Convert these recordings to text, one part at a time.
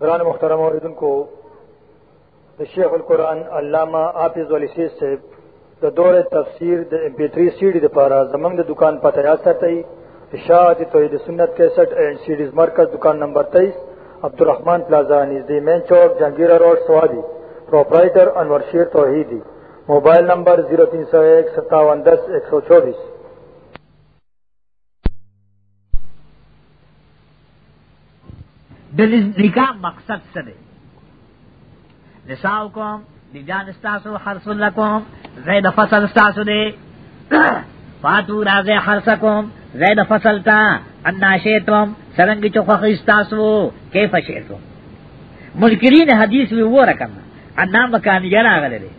قرآن مخترم عوردن کو شیخ القرآن علامہ آفز علی سیز سے د دور تفسیر د بیتری سیڈی د پارا زمنگ د دکان پتہ یاد ساتئی اشاعت توحید سنت کیسٹ اینڈ سیڈیز مرکز دکان نمبر تیئیس عبدالرحمن پلازا نزدی مین چوک جہانگیرہ روڈ سوادی پروپرائٹر انور شیر توحیدی موبائل نمبر زیرو تین سو ایک ستاون دس ایک سو چوبیس دل نکاح مقصد څه دی نساو کوم بیبیان استاسو حرس لکم زید فصل استاسو دی فاتو رازے حرسکم زید فصل تا انا شیطم سرنگی چو خوخی استاسو کیف شیطم ملکرین حدیث وی وہ رکم انا مکانی جرا غلی دی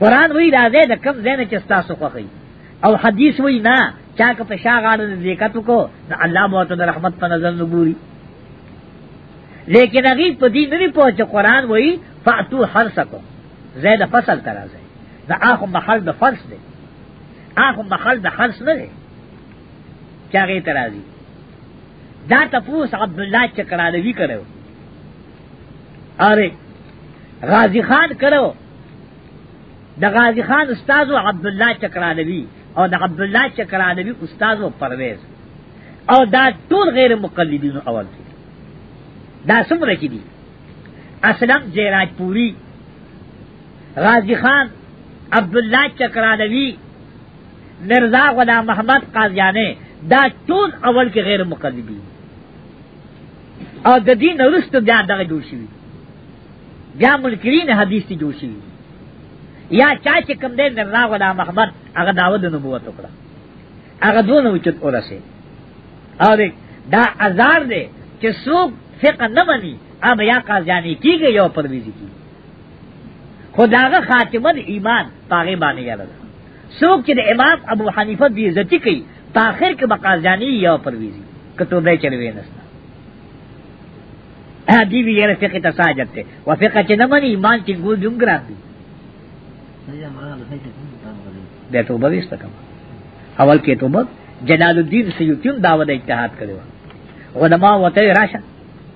قرآن وی رازے دا کم زین چو استاسو خوخی او حدیث وی نا چاک پشاغ آرد زیکتو کو نا اللہ موتد رحمت پا نظر نبوری لیکن اگی پا دی ننی پوچ قرآن وی فاتو حر سکو زید فصل کرا زید دا آخو محل دا فرس دے آخو محل دا حرس ندے چا غی ترازی دا تپوس عبداللہ چکرانوی کرو ارے غازی خان کرو دا غازی خان استاد و عبداللہ چکرانوی او دا عبداللہ چکرانوی استاد و پرویز او دا ټول غیر مقلدین اول دی دا سمره کی دی اسلم جیراج پوری غازی خان عبداللہ چکرانوی مرزا غلام محمد قاضیانے دا ټول اول کې غیر مقلدی او د دین ورست بیا دغه جوړ شي بیا منکرین حدیث ته جوړ شي یا چا چې کوم دین نه غلا محمد هغه داوود نبوت وکړه هغه دونه وچت اورسه او دا ازار دی چې څوک فقہ نہ منی اب یا قاضیانی کی گئی یو پرویزی کی خدا کا خاتمہ ایمان پاگے بانے یاد سوک چد امام ابو حنیفہ بھی عزتی کی تاخیر کے بقاضیانی یو پرویزی کتو دے چلوے نسنا دی بھی یہ فقہ تساجت تے و فقہ چد نہ منی ایمان چنگول جنگرا دی دے تو بویس تکم اول کے تو بد جلال الدین سیوتیون دعوت اجتہاد کرے علماء وتے راشن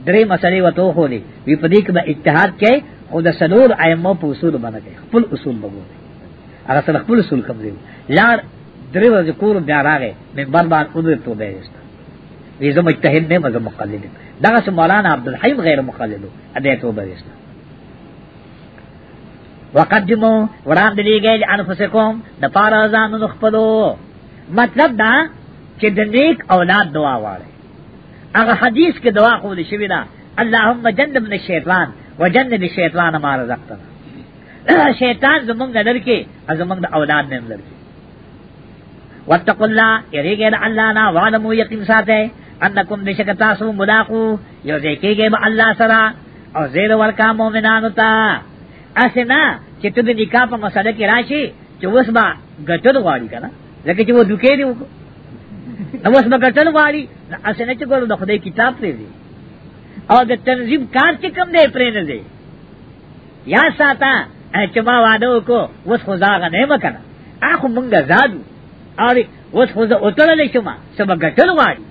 درې مسلې وته خو دي وی په دې کې به اتحاد کوي خو د سلور ائمه په اصول باندې خپل اصول وګوري هغه سره خپل اصول کوم دي لار درې ورځې کور بیا راغې مې بار بار اوږه ته به وستا وی زه مجتهد نه مزه مقلد دغه سم مولانا عبد الحیم غیر مقلد اده ته به وستا وقدمو وړاندې لګي انفسکم د پارا ځان نو خپلو مطلب دا چې د نیک اولاد دعا واره هغه حدیث کې دعا خو دې شوی دا اللهم جنبنا الشیطان وجنب الشیطان ما رزقتنا شیطان زمونږ لر کې زمونږ د اولاد نه لر کې واتقوا الله یریګه الله نه وعلمو یقین ساته انکم بشک تاسو ملاقو یو دیکيږي به الله سره او زیر ورکا مؤمنانو ته اسنا چې ته د نکاح په مسله کې راشي چې اوس با ګټل غواړي کنه لکه چې و دوکې دی وکړه اوس بکټن غواړي اسنه چې ګورو د خدای کتاب پرې دی او د تنظیم کار چې کم دی پرې نه دی یا ساته چې ما وعده وکړو اوس خو زاغ نه وکړه اخو مونږه زادو او اوس خو زه اوتړلې شم چې بکټن غواړي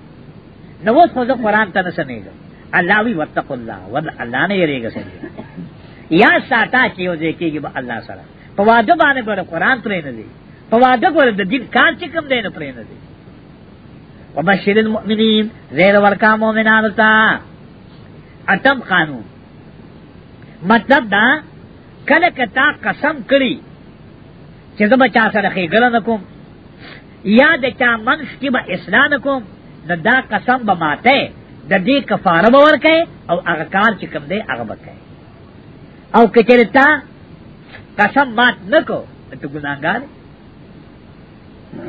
نو اوس خو زه قران ته نه الله وی وتق الله ود الله نه یریږي سره یا ساته چې یو ځکیږي به الله سره په واده باندې ګوره قران پرې نه دی په واده ګوره د دین کار چې کم دی نه پرې نه دی وبشر المؤمنین زیر ورکا مومنان تا اتم قانون مطلب دا کله کتا قسم کړي چې زه بچا سره خېګل نه کوم یا د چا منش کې به اسلام کوم د دا قسم به ماته د دې کفاره به ورکه او هغه کار چې کوم دی هغه وکړي او کچرتا قسم مات نکو ته ګناګار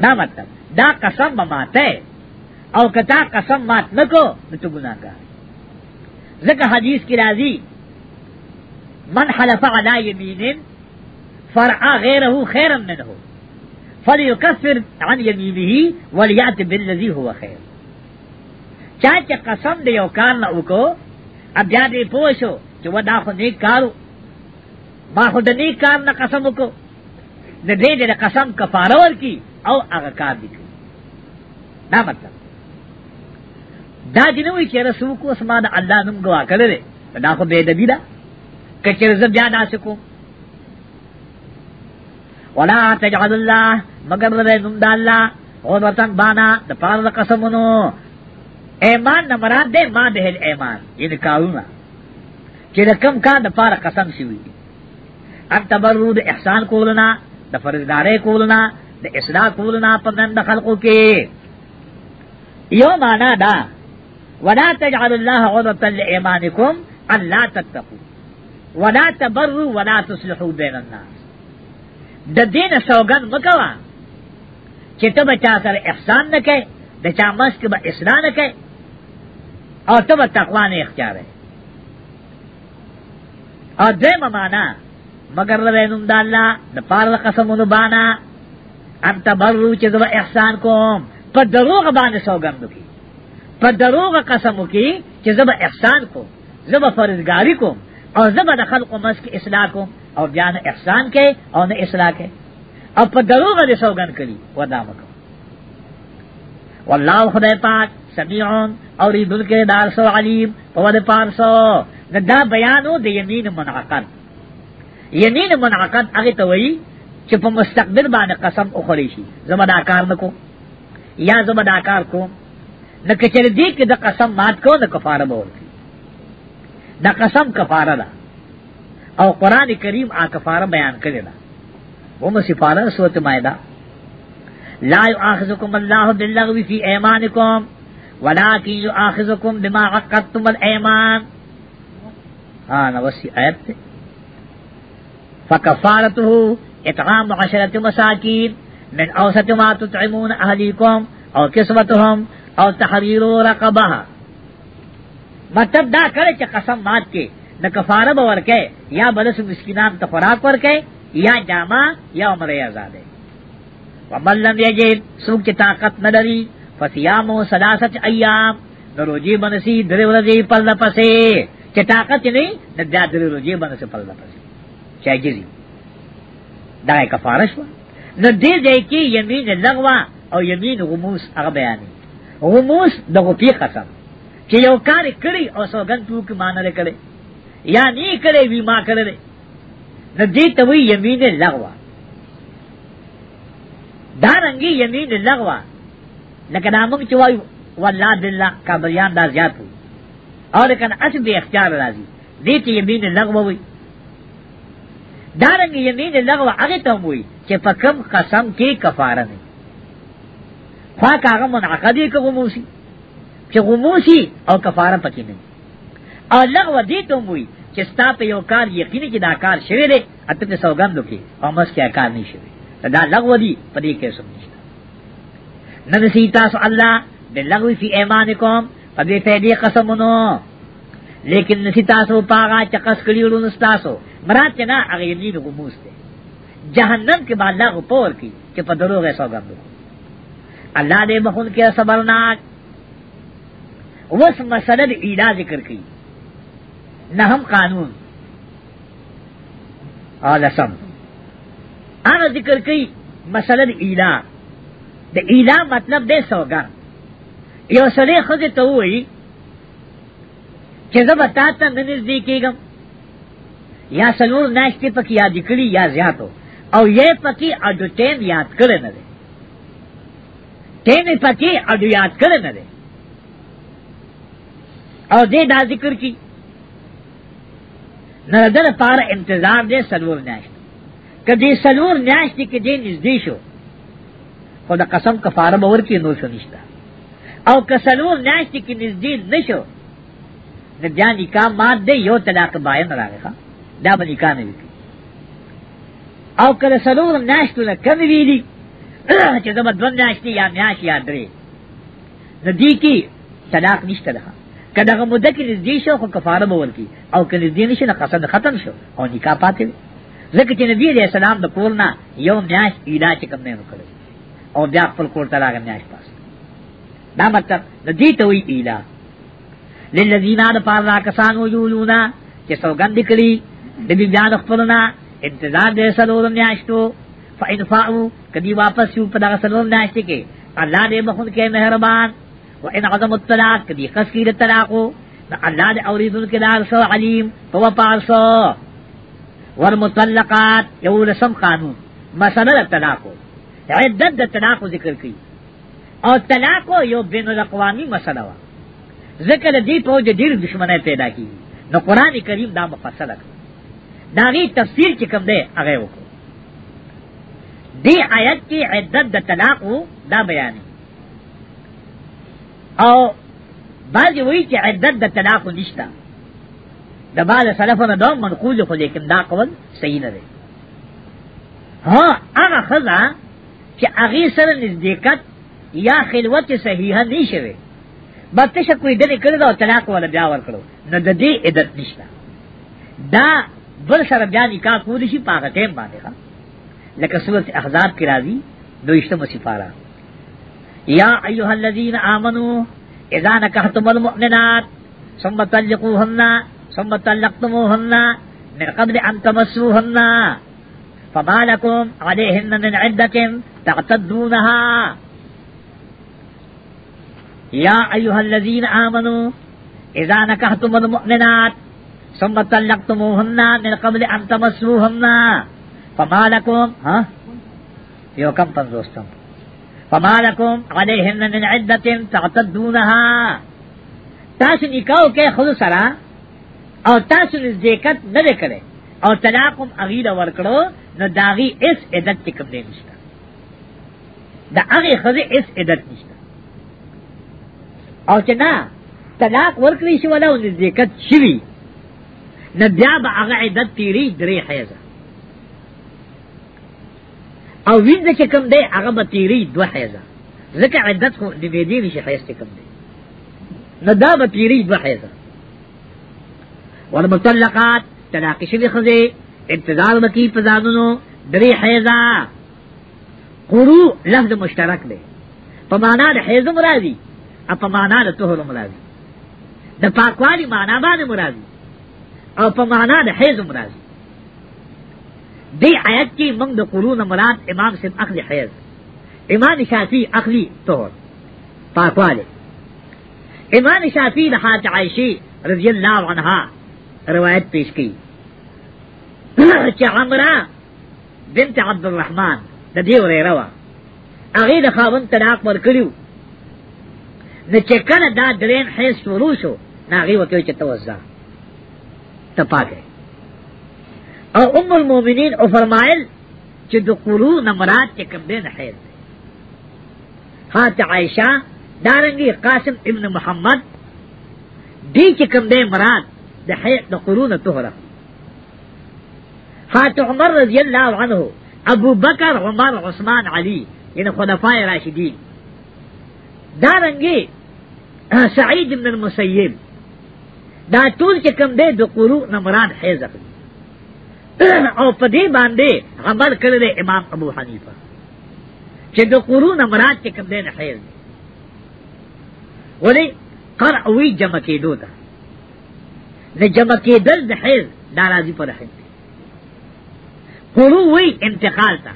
دا مطلب دا قسم به ماته او کتا قسم مات نکو نتو گناہ کار ذکر حدیث کی راضی من حلف علا یمین فرعا غیره خیرم منه فلیکفر عن یمینه ولیات بالذی هو خیر چاچ قسم دے یو کار نہ وکو اب بیا دې پوښو چې ودا خو دې کارو ما خو دې کار نه قسم وکو د دې دې قسم کفاره ورکی او هغه کار دې دا مطلب دا جنوی چې رسول کو اسمان الله نوم گوا کړل دا خو به دبی دا کچر ز بیا ناسکو ولا تجعل الله مگر دې نوم د الله او ورتن بانا د پاره د قسمونو ایمان نه مراد دې ما ده ایمان دې کارونه چې کم کا د پاره قسم شي وي ان تبرود احسان کولنا د فرزدارې کولنا د اصلاح کولنا په نن د خلقو کې یو معنا دا ولا تجعل الله عرضة لإيمانكم أن لا تتقوا ولا تبروا ولا تصلحوا بين الناس د دین سوګن مکوا چې ته بچا سره احسان نه د چا مسک به اصلاح نه او ته به تقوا نه اختیار او دې معنا مگر له نوم د الله د پاره قسمونو بانا ان تبرو چې زه احسان کوم په دروغ باندې سوګن وکي په دروغ قسم وکي چې زب احسان کو زب فرزګاری کو او زب د خلق مس کې اصلاح کو او بیا نه احسان کې او نه اصلاح کې او په دروغ دې سوګن کړي ودا وکړه والله خدای پاک سمیعون اور ایدن کے دار سو علیم پود پار سو دا بیانو د یمین منعقد یمین منعقد هغه ته وی چې په مستقبل باندې قسم اخلي شي زما دا کار نکو یا زما دا کار کوم نہ کچر دی کہ دا قسم مات کو نہ کفارہ بول کی دا قسم کفارہ دا او قرآن کریم آ کفارہ بیان کرے دا وہ مصفارہ سورت مائدہ لا یؤاخذکم اللہ باللغو فی ایمانکم ولكن يؤاخذكم بما عقدتم الايمان ہاں نوسی آیت تے فکفارته اطعام عشرة مساکین من اوسط ما تطعمون اهلیکم او کسوتهم او تحریر رقبه مطلب دا کرے چې قسم مات کې د کفاره به ورکه یا بلس مسکینان ته خوراک ورکه یا جامع یا عمره آزادې ومن لم یجد سوق چې طاقت نه لري فصيام ثلاثه ايام روجي بنسي درې ورځې پله پسې چې طاقت نه د درې روجي بنسي پله پسې چاګيري دا کفاره شو نو دې دې کې یمین لغوا او یمین غموس هغه بیانې غموس دغه پی قسم چې یو کار کړی او سوګن تو کې مانل کړي یا نه کړي وی ما کړل نه دې ته وی یمین لغوا دا رنګي یمین لغوا لکه دا موږ چې وایو والله بالله کا بیان دا زیات او کنه اصل به اختیار راځي دې ته یمین لغوا وی دا رنګي یمین لغوا هغه ته وی چې په کم قسم کې کفاره نه خواہ کاغا منعقدی کا غموسی چھ غموسی او کفارہ پکی نہیں او لغو دیتو موی چې ستا په یو کار یقیني چې دا کار شوی دی اته په سوګندو کې او مس کې کار نه شوی دا لغو دی په دې کې سم نشته نن سی تاسو الله د لغو فی ایمانکم په دې ته دې قسمونو لیکن نسی تاسو پاغا چقس کړیو نو تاسو مراد چې نه هغه دې غموس دی جهنم کې بالا غو پور کی چې په دروغه سوګندو اللہ دے بخون کے صبرناک وس مسلد ایلا ذکر کی نہ ہم قانون اور لسم آنا ذکر کی مسلد ایلا دا ایلا مطلب دے سوگر یو سڑے خود تو ہوئی کہ زب تا تا نزدیکی گم یا سلور ناشتے پکی یاد کری یا زیادو او یہ پکی اڈو ٹین یاد کرے نہ دے تیمی پکی او دو یاد کرن دے او دے دا ذکر کی نردر پار انتظار دے سلور نیاشت کدی سلور نیاشتی کدی نزدی شو خدا قسم کفارہ بور کی نو شو نشتا او کسلور نیاشتی کی نزدی نشو نبیا نکاح مات دے یو طلاق باین راگے خواہ دا با نکاح نبی کی او کل سلور نیاشتو نکم ویلی چې زما دوه میاشتې یا میاشت یا درې د دې کې طلاق نشته ده کله هغه مده کې نږدې شو خو کفاره به ورکی او کله نږدې نشي نه قصد ختم شو او نکاح پاتې وي ځکه چې نبی دې سلام د کور نه یو میاشت علاج کوم نه وکړي او بیا خپل کور ته راغی میاشت پاس دا مطلب د دې ته وی علاج للذین د پار را کسان وجونا چې سوګند کړي د بیا د خپلنا انتظار دې سلوور میاشتو فإنفاؤ کدی واپس یو پدا سلور ناشتے کے اللہ دے بخون کے مہربان و ان عظم الطلاق کدی قص کی طلاق اللہ دے اوریدن کے دار سو علیم تو پار سو والمطلقات یو رسم قانون مسئلہ طلاق عدت طلاق ذکر کی اور طلاق یو بین الاقوامی مسئلہ وا ذکر دی تو جو دیر دشمنے پیدا کی نو قرآن کریم دا مفصل دا غی تفسیر چکم دے اگے وکو دی آیت کی عدت د طلاق دا بیان او بعض وی چې عدت د طلاق نشتا د بعض سلفونو دا منقول خو لیکن دا قول صحیح نه دی ها هغه خزا چې هغه سره نزدېکت یا خلوت صحیحه نشوي بته شي کوئی دغه کړو او طلاق ولا بیا ور کړو نو د دې عدت نشتا دا بل سره بیا نکاح کولی شي پاګه ټیم باندې لکه سورت احزاب کی راضی دویشتم سفارہ یا ایوہ الذین آمنو اذا نکحتم المؤمنات ثم طلقوهن ثم طلقتموهن من قبل ان تمسوهن فما لکم علیہن من عدة تعتدونها یا ایوہ الذین آمنو إذا نکحتم المؤمنات ثم طلقتموهن من قبل أن تمسوهن فما لکم ہاں یو کم پنزوستم فما لکم علیہن من عدت تعتدونها تاسو نکاو کے خود سرا او تاسو نزدیکت ندے کرے او طلاقم اغیر ورکڑو نو داغی اس عدت تکم دے نشتا دا اغی خود اس عدت نشتا او چنا طلاق ورکڑی شو ولو نزدیکت شوی نو بیا با اغا عدت تیری دری حیزہ او وینځ چې کم دی هغه بتیری دوه حیزه ځکه عدت خو د دې دی چې حیز کم دی نه دا بتیری دوه حیزه والمطلقات طلاق شوی خزه انتظار وکي په ځانونو درې حیزه قرو لفظ مشترک دی په معنا د حیز مرادي او په معنا د طهر مرادي د پاکوالي معنا باندې مرادي او په معنا د حیز مرادي دی آیت کی منگ د قرون مراد امام سے اخلی حیض امام شافی اخلی طور پاکوالے امام شافی رحات عائشی رضی اللہ عنہا روایت پیش کی عمرہ بنت عبد الرحمن د دې ورې روا هغه د خاوند طلاق ورکړیو نو چې کله دا درین حیث شروع شو ناغي وکړي چې توزه تپاکه او ام المومنین او فرمائل چې د قلو نمرات چې کم دین حید خات عائشہ دارنگی قاسم ابن محمد دی چې کم دین مراد د حید د قرون طهره خات عمر رضی الله عنه ابو بکر عمر عثمان علی یعنی خلفای راشدین دارنگی سعید ابن المسیب دا ټول چې کم دی د قرون نمراد حیز اخلي او په دې باندې عمل کړل امام ابو حنیفه چې د قرون مراد چې کوم دین حیر دی ولی قرع وی جمع کېدو ده د جمع کېدل د حیر ناراضي پر حیر قرو وی انتقال ته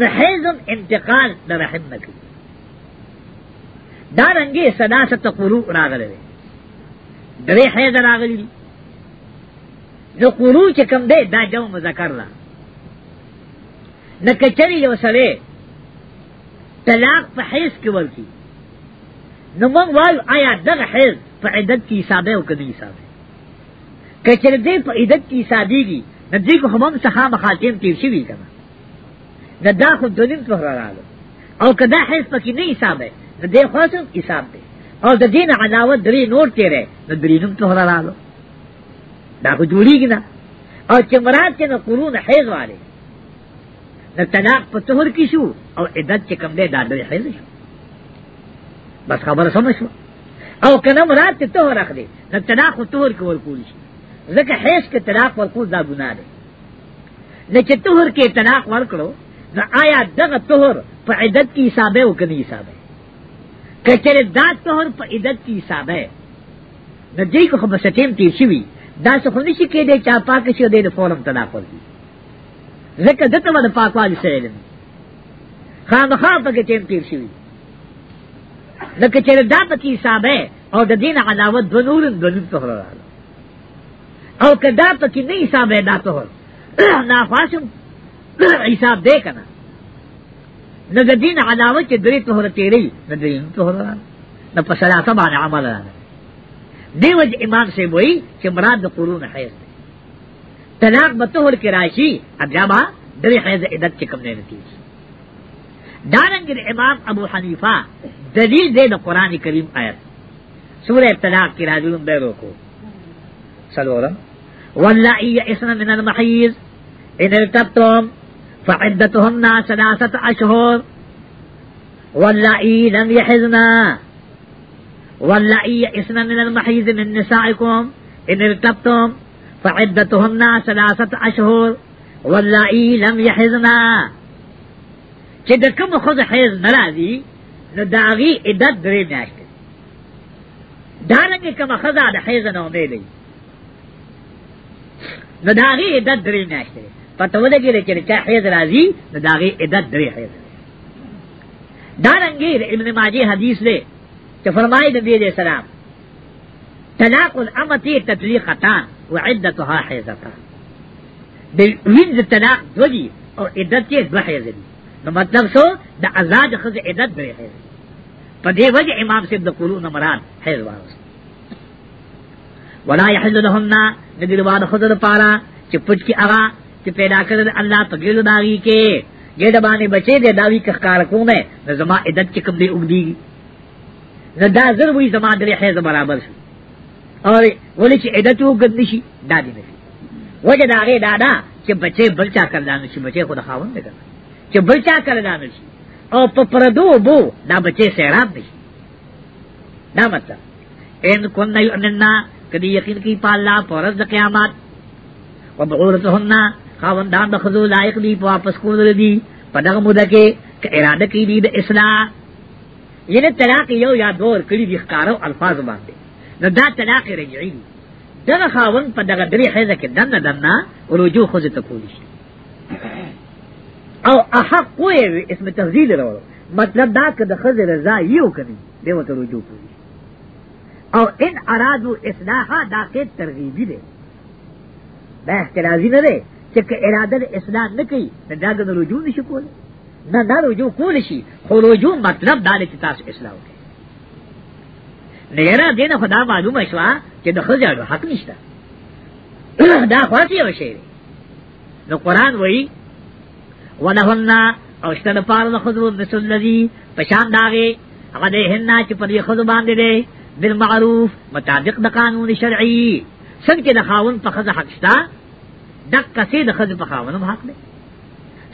د حیزم انتقال د رحم نکړي دا رنګه سداست قرو راغله درې حیز راغلي نو قرو چې کم دی دا جو مذکر ده نه کچری یو سره طلاق په حیث کې ورکی نو موږ وایو آیا دغه حیث په عدد کې حسابه او کدي حسابه کچری دې په عدد کې حسابيږي نه دې کو هم څخه مخاتم تیر شي وی کنه نه دا خو دونیم په راغله او کدا حیث پکې نه حسابه نه دې خاصه حساب دی او د دین علاوه درې نور تیرې د درې نوم ته راغله دا خو جوړیږي نه او چې مراد چې نو قرون حیض والے نو طلاق په طهر کې شو او عدت چې کم دی دا د حیض شو بس خبره سمجھ شو او کنه مراد ته طهر اخلي نو طلاق طهر کې ورکول شي ځکه حیض کې طلاق ورکول دا ګناه دی نه چې طهر کې طلاق ورکړو نو آیا دغه طهر په عدت کې حسابه وکني حسابه کچره دا طهر په عدت کې حسابه نه دې کو خو بس ټیم تیر شي دا څه خو نشي کېدای چې پاک شي د فورم تناقض دي ځکه دته باندې پاکوالی سره علم خامخا پکې ټیم تیر شي لکه چې دا پکې حساب او د دین علاوه د نور د نور څخه راغله او کدا پکې نه حساب دا ته نه فاشم حساب دې کنه نه د دین علاوه چې درې ته تیری نه دین ته نه په سره باندې عمل راغله دیو ج امام سے وہی کہ مراد قرون حیض دے طلاق بطور کی راشی اب جابا در حیض عدت کے کم نے نتیج دارنگ امام ابو حنیفہ دلیل دے دا قرآن کریم آیت سورہ طلاق کی راجل بے روکو سلورم واللائی یئسن من المحیض ان التبتم فعدتهن ثلاثة اشهر واللائی لم يحزنا واللائی اسنا من المحیز من نسائکم ان ارتبتم فعدتهن سلاست اشهر واللائی لم یحزنا چې د کوم خود حیز ناراضي نو داغي عدت درې میاشتې دا رنګه کوم خزا د حیز نه امید دی نو داغي عدت درې میاشتې پته ولګی چې چا حیز راضي نو داغي عدت درې حیز دا رنګه ابن ماجه حدیث دی کہ فرمائے نبی علیہ السلام طلاق الامتی تطریقتان وعدتها حیزتان دی وینز طلاق دو دی اور عدت یہ دو حیز دی نو مطلب سو دا ازاد خز عدت دو حیز پا دے وجہ امام سے دا قلون مران حیز وارس ولا یحل لہمنا ندی روان خضر پارا چی پچ کی اغا چی پیدا کرد اللہ پا گیلو داغی کے یہ دبانے بچے دے داوی کخکارکوں میں نظمہ عدت چکم دے اگدی نو دا زر وی زما د حیض برابر شو اور ولی چې عدت وګد نشي دا دې نشي وجه دا غي دا دا چې بچي بلچا کردان نشي بچي خود خاون نه کړ چې بلچا کردان نشي او په پردو بو دا بچي سیراب نشي دا مطلب ان کن نه یؤمننا کدی یقین کی پالا پرز قیامت وبعورتهن خاوندان د خذو لایق دی واپس کول دی په دغه موده کې اراده کی دی د اسلام یعنی طلاق یو یا دو ور کړی دي ښکارو الفاظ باندې نو دا طلاق رجعي دي دغه خاون په دغه درې حیزه کې دنه دنه ورجو خو ته کولی شي او احق وې اسم تفضیل راوړو مطلب دا که د خزه رضا یو کوي دی وته رجوع کوي او ان ارادو اصلاحا دا کې ترغیبی دی دا احترازی نه دی چې اراده اصلاح نه کوي دا د رجوع نشي کول نه دا رجوع کول شي خروجو مطلب دا چې تاسو اصلاح وکړي نګره دین خدا معلومه شوه چې د خځو حق نشته دا خاص یو شی دی نو قران وایي ولهن او شته د پاره د خځو د سلذي پشان داغه هغه ده هن چې په دې خځو باندې دی بالمعروف مطابق د قانون شرعي څنګه د خاون په خځه حق شته د قصې د خځو په خاونم حق دی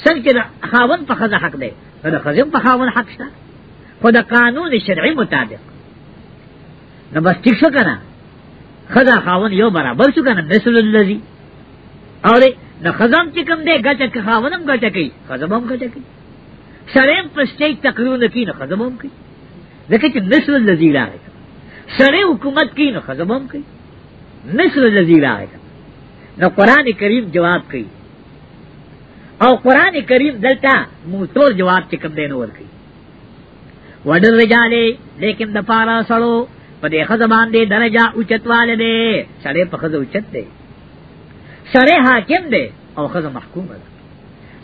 څنګه د خاون په خځه حق دی نو د خزم په خاون حق شته خو د قانون شرعي مطابق نو بس ټیک شو کنه خدا خاون یو برابر شو کنه مثل الذی اوره نو خزم چې کوم دی ګټه کې خاونم ګټه کوي خزم هم ګټه کوي شرعي پرسته تقریبا کوي نو خزم هم کوي ځکه چې مثل الذی راغی شرعي حکومت کوي نو خزم هم کوي مثل الذی راغی نو قران کریم جواب کوي او قران کریم دلتا موتور جواب چې کوم دین ورکی وډر رجاله لیکن د پارا سړو په دې خزمان دې درجه اوچتواله دې سړې په خزه اوچت دې سړې حاکم دې او خزه محکوم ده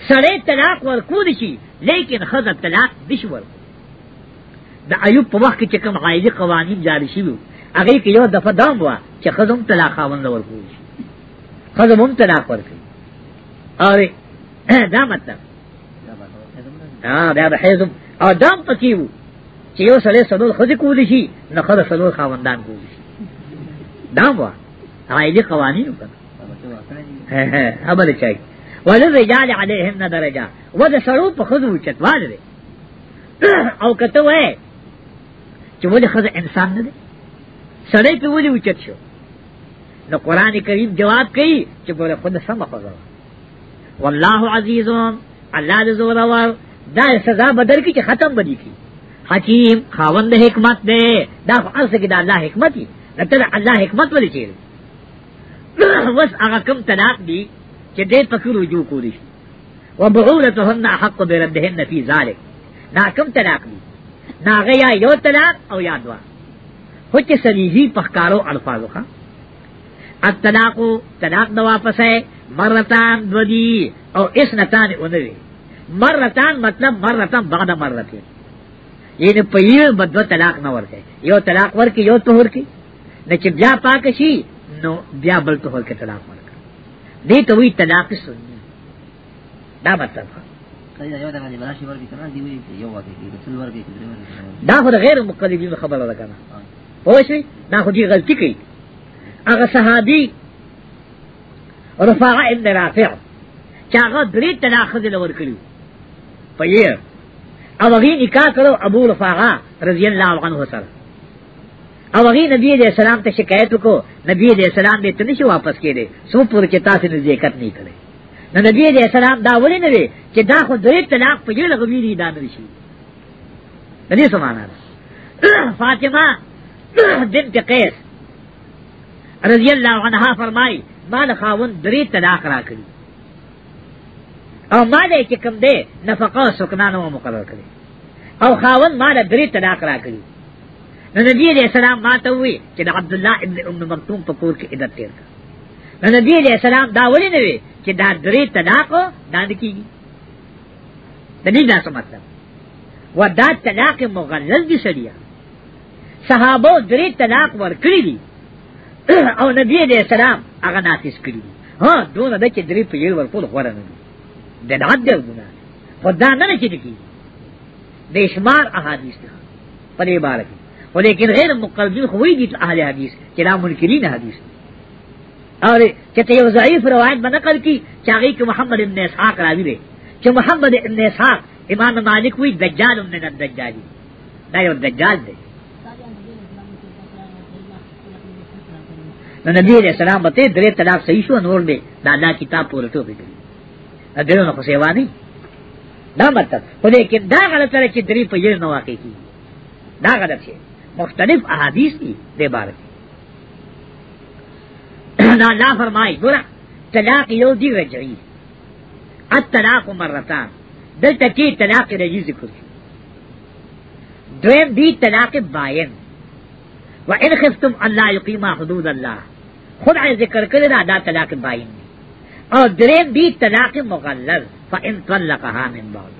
سړې طلاق ورکو دي شي لیکن خزه طلاق دش ورکو د ایوب په وخت کې کوم عایدي قوانین جاری شوه هغه کې یو دفعه دا و چې خزم طلاق خاوند ورکو شي خزم هم طلاق ورکي اره دا مطلب دا د حیزم او دام پکیو چې یو سړی سلور خځې کولی شي نه خدای سلور خاوندان کولی شي دا وا عائلی قوانینو کنه خبر چای وللرجال علیهم درجه و د سړو په خځو چتوال دی او کته وای چې ولې خځه انسان نه دی سړی په ولې وچت شو نو قران کریم جواب کوي چې بوله خود سم خبره والله عزیز الله دې زور اور دا سزا بدر کی چې ختم بدی کی حکیم خاوند حکمت دے دا ارس کی دا اللہ حکمت دی نتر اللہ حکمت ولی چیر وس اغا کم طلاق دی چی دے پکی رجوع کوری شی و بعولتهن حق بی ربهن فی ذالک نا کم طلاق دی نا غیا یو طلاق او یادوا خوچ سریحی پخکارو الفاظو خان الطلاق طلاق دوا پس ہے مرتان دو دی او اسنتان اونوی مرتان مطلب مرتان بعد مرتین یعنی په یو بدو طلاق نه ورکه یو طلاق ورکی یو طهور کی نه چې بیا پاک شي نو بیا بل طهور کې طلاق ورکه دې ته وی طلاق سنی دا مطلب دا خو غیر مقلدین خبره ده کنه پوه شئ دا خو دې غلطی کوي هغه صحابي رفاعه ابن رافع چاغه درې تناخذ لور کړو پيه او هغه نکاح کړو ابو رفاعه رضی الله عنه سره او هغه نبی دې سلام ته شکایت وکړو نبی دې سلام دې ته نشي واپس کړي سو پور کې تاسو نه ذکر نه کړي نو نبی دې سلام دا ولې نه وي چې دا خو درې طلاق په یوه لغوي دي دا نشي دې سمانه فاطمه بنت قیس رضی اللہ عنہا فرمائی ما د خاون درې طلاق راکړي او ما دې چې کوم دې نفقه او سکنانو مقرر کړي او خاون ما د درې طلاق راکړي نو نبی دې سلام ما ته وی چې د عبد الله ابن ام مکتوم په کور کې عدت تیر کړ نو نبی دې سلام دا ولې نه وی چې دا درې طلاق دا د کیږي د دې دا څه مطلب ودا طلاق مغلل دي سړیا صحابه درې طلاق ورکړي دي او نبی دې سلام هغه نافذ کړی ها دون د چې درې په یو ورپول غوړه نه دي د دات دی ګنا خدا نه چې دي د شمار احادیث ده په دې بار کې ولیکن غیر مقلدین خو وی دي اهل حدیث چې لا منکرین حدیث اور چې ته یو ضعیف روایت باندې نقل کی چې هغه کې محمد ابن اسحاق راوی دی چې محمد ابن اسحاق امام مالک وی دجال ابن الدجالی دا یو دجال دی نو نبی علیہ السلام بتے درې طلاق صحیح شو نور دے دا دا کتاب پورا ټوپې کړی اګرو نو خو سیوا نه دا مطلب خو لیکن دا غلط سره چې درې په یوه نو واقع کی دا غلط شي مختلف احادیث دي د بارے دا لا فرمای ګور طلاق یو دی رجعی الطلاق مرتان دلته کې طلاق رجعی ذکر شي دویم دی طلاق باین و ان خفتم الله یقیما حدود الله خدا ذکر کرے دا دا طلاق باین دی او درے بھی طلاق مغلظ فان طلقها من بعد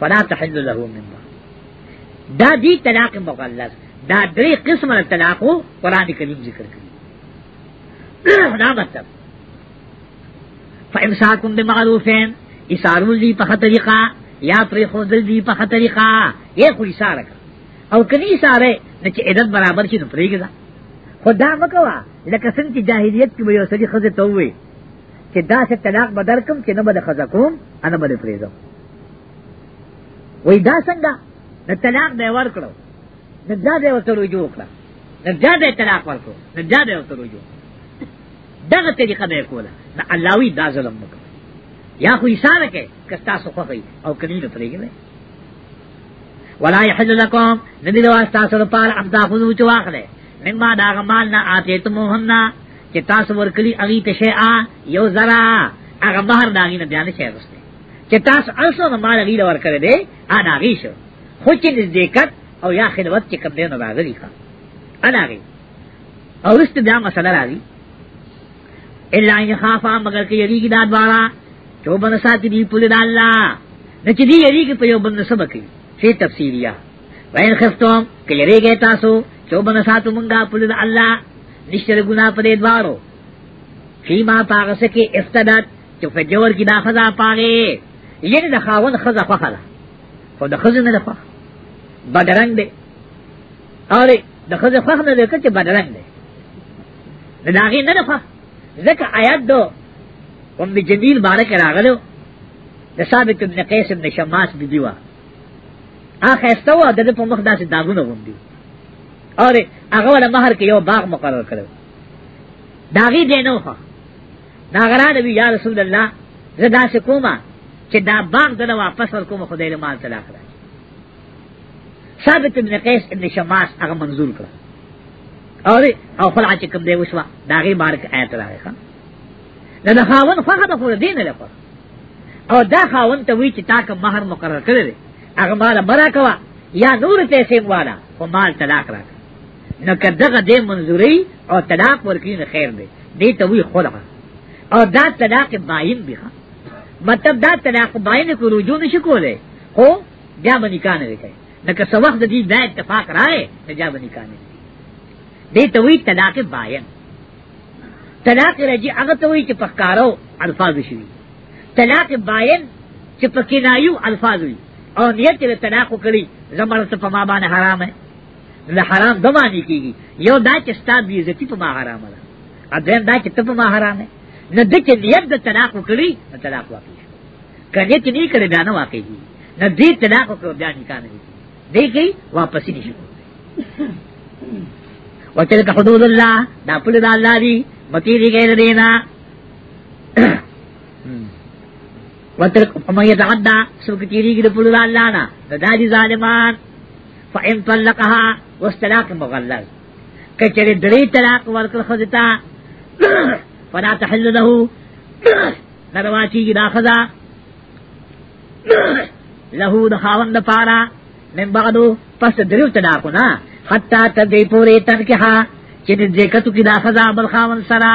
فلا تحل له من بعد دا دی طلاق مغلظ دا درې قسمه طلاق قرآن کریم ذکر کرے دا مطلب فامساکم بمعروفین اسارو دی په طریقہ یا پر خودل دی په طریقہ یہ کوئی اساره او کنی اساره چې عدد برابر شي نو پرېږده خو دا مکوا لکه څنګه چې جاهلیت کې یو سړي خزه ته وي چې دا څه طلاق بدر کوم چې نه بده خزه کوم انا بده فریضه وای دا څنګه د طلاق دی ورکړو د دا دی ورته رجوع کړه د دا دی طلاق ورکړو د دا دی ورته رجوع دغه طریقه به کوله د اللهوی دا ظلم وکړه یا خو اشاره کې کستا سخه او کلی نه پرېږي ولا يحل لكم ندي لو استاسو لپاره ابدا خذو چې واخله مما دا غمال نا آتے تمو ہمنا چی تاسو ورکلی اغی تشیعا یو ذرا اغا مہر داغی نا بیانے شیع رستے چی تاسو ارسو نا مال اغی لور کردے آن آغی شو خوچ نزدیکت او یا خلوت چی کم دیو نا راغلی خوا آن آغی او رست بیا مسئلہ راغی اللہ ان خافا مگر کہ یری کی داد بارا چو بنساتی دی پولی دا اللہ نچی دی یری کی پیو بند سبکی شی تفسیریہ وین خفتم کلری گئے تاسو چوبن ساتو منگا پلد اللہ نشتر گناہ پدے دوارو فیما پاغس کے افتدت چو فجور کی دا خزا پاغے یعنی دا خاون خزا فخلا خو دا خزا نا دا فخ بدرنگ دے اور دا خزا فخ نا دے کچھ بدرنگ دے نداغی نا دا فخ ذکر آیت دو ام جمیل بارک راغلو دا ثابت ابن قیس ابن شماس بی بیوا بی اخیسته و د په مخ داسې داغونه غوندي اور هغه ولا مہر کې یو باغ مقرر کړو داغي دینو ها ناغران نبی یا رسول الله زدا سے کوما چې دا باغ دنه واپس ورکوم خدای له مال تعالی کړ ثابت ابن قیس ابن شماس هغه منظور کړ اور او خلع چې کوم دی وشوا داغي مارک آیت راغی ښا نه دا خاون فقط خو دین لپاره او دا خاون ته وی چې تا کوم مہر مقرر کړی هغه مال مرا کوا یا نور پیسې والا او مال طلاق راک نو کدغه دې منزوري او طلاق ورکین خیر دی دې ته وی خلق او دا طلاق باین بیا مطلب دا طلاق باین کو رجوع نشکولې خو بیا باندې کانه وکړي نو که سوخ د دې دا اتفاق راې ته بیا باندې کانه دې ته وی طلاق باین طلاق رجی هغه ته وی چې پکارو الفاظ شي طلاق باین چې پکینایو الفاظ وي اور نیت کے تناقو کری زمر سے پما بان حرام ہے نہ حرام دو معنی کی گی یو دا کہ ستا بی عزتی پما حرام ہے اور دین دا کہ تپما حرام ہے نہ دے کہ نیت دا تناقو کری نہ طلاق واقعی شو کہ نیت نہیں کرے دانا واقعی گی نہ دے تناقو کرو دیا نکانا گی دے گئی واپسی نہیں شکو وچل کا حدود اللہ دا پل دا اللہ دی بتی دی گئی دینا وترک امیہ تعدا سو کی تیری کی دپل اللہ نا دا دی ظالمان فئن طلقها واستلاق مغلل کہ چلے دڑی طلاق ورکل خودتا فلا تحل له نرواچی کی داخذا له دخاون دپارا من بعدو پس دریو طلاقو نا حتی تدی پوری تنکحا چنی دیکتو کی داخذا بلخاون سرا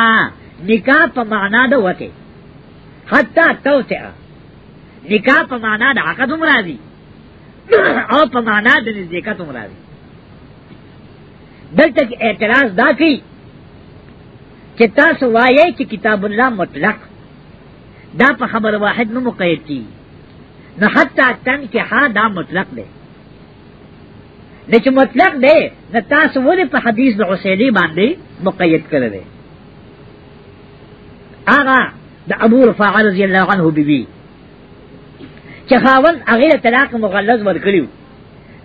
نکاح پا معنا دوتے حتی توسعہ نکاح په معنا د عقد هم راځي او په معنا د نزدېکت هم راځي دلته کې اعتراض دا کوي چې تاسو وایي چې کتاب الله مطلق دا په خبر واحد نه مقید کی نه حتی تن کې ها دا مطلق دی نه چې مطلق دی نه تاسو ولې په حدیث د حسینی باندې مقید کړی دی هغه د ابو رفاعه رضی الله عنه بیبي بی. چې خاون هغه طلاق مغلظ ورکړیو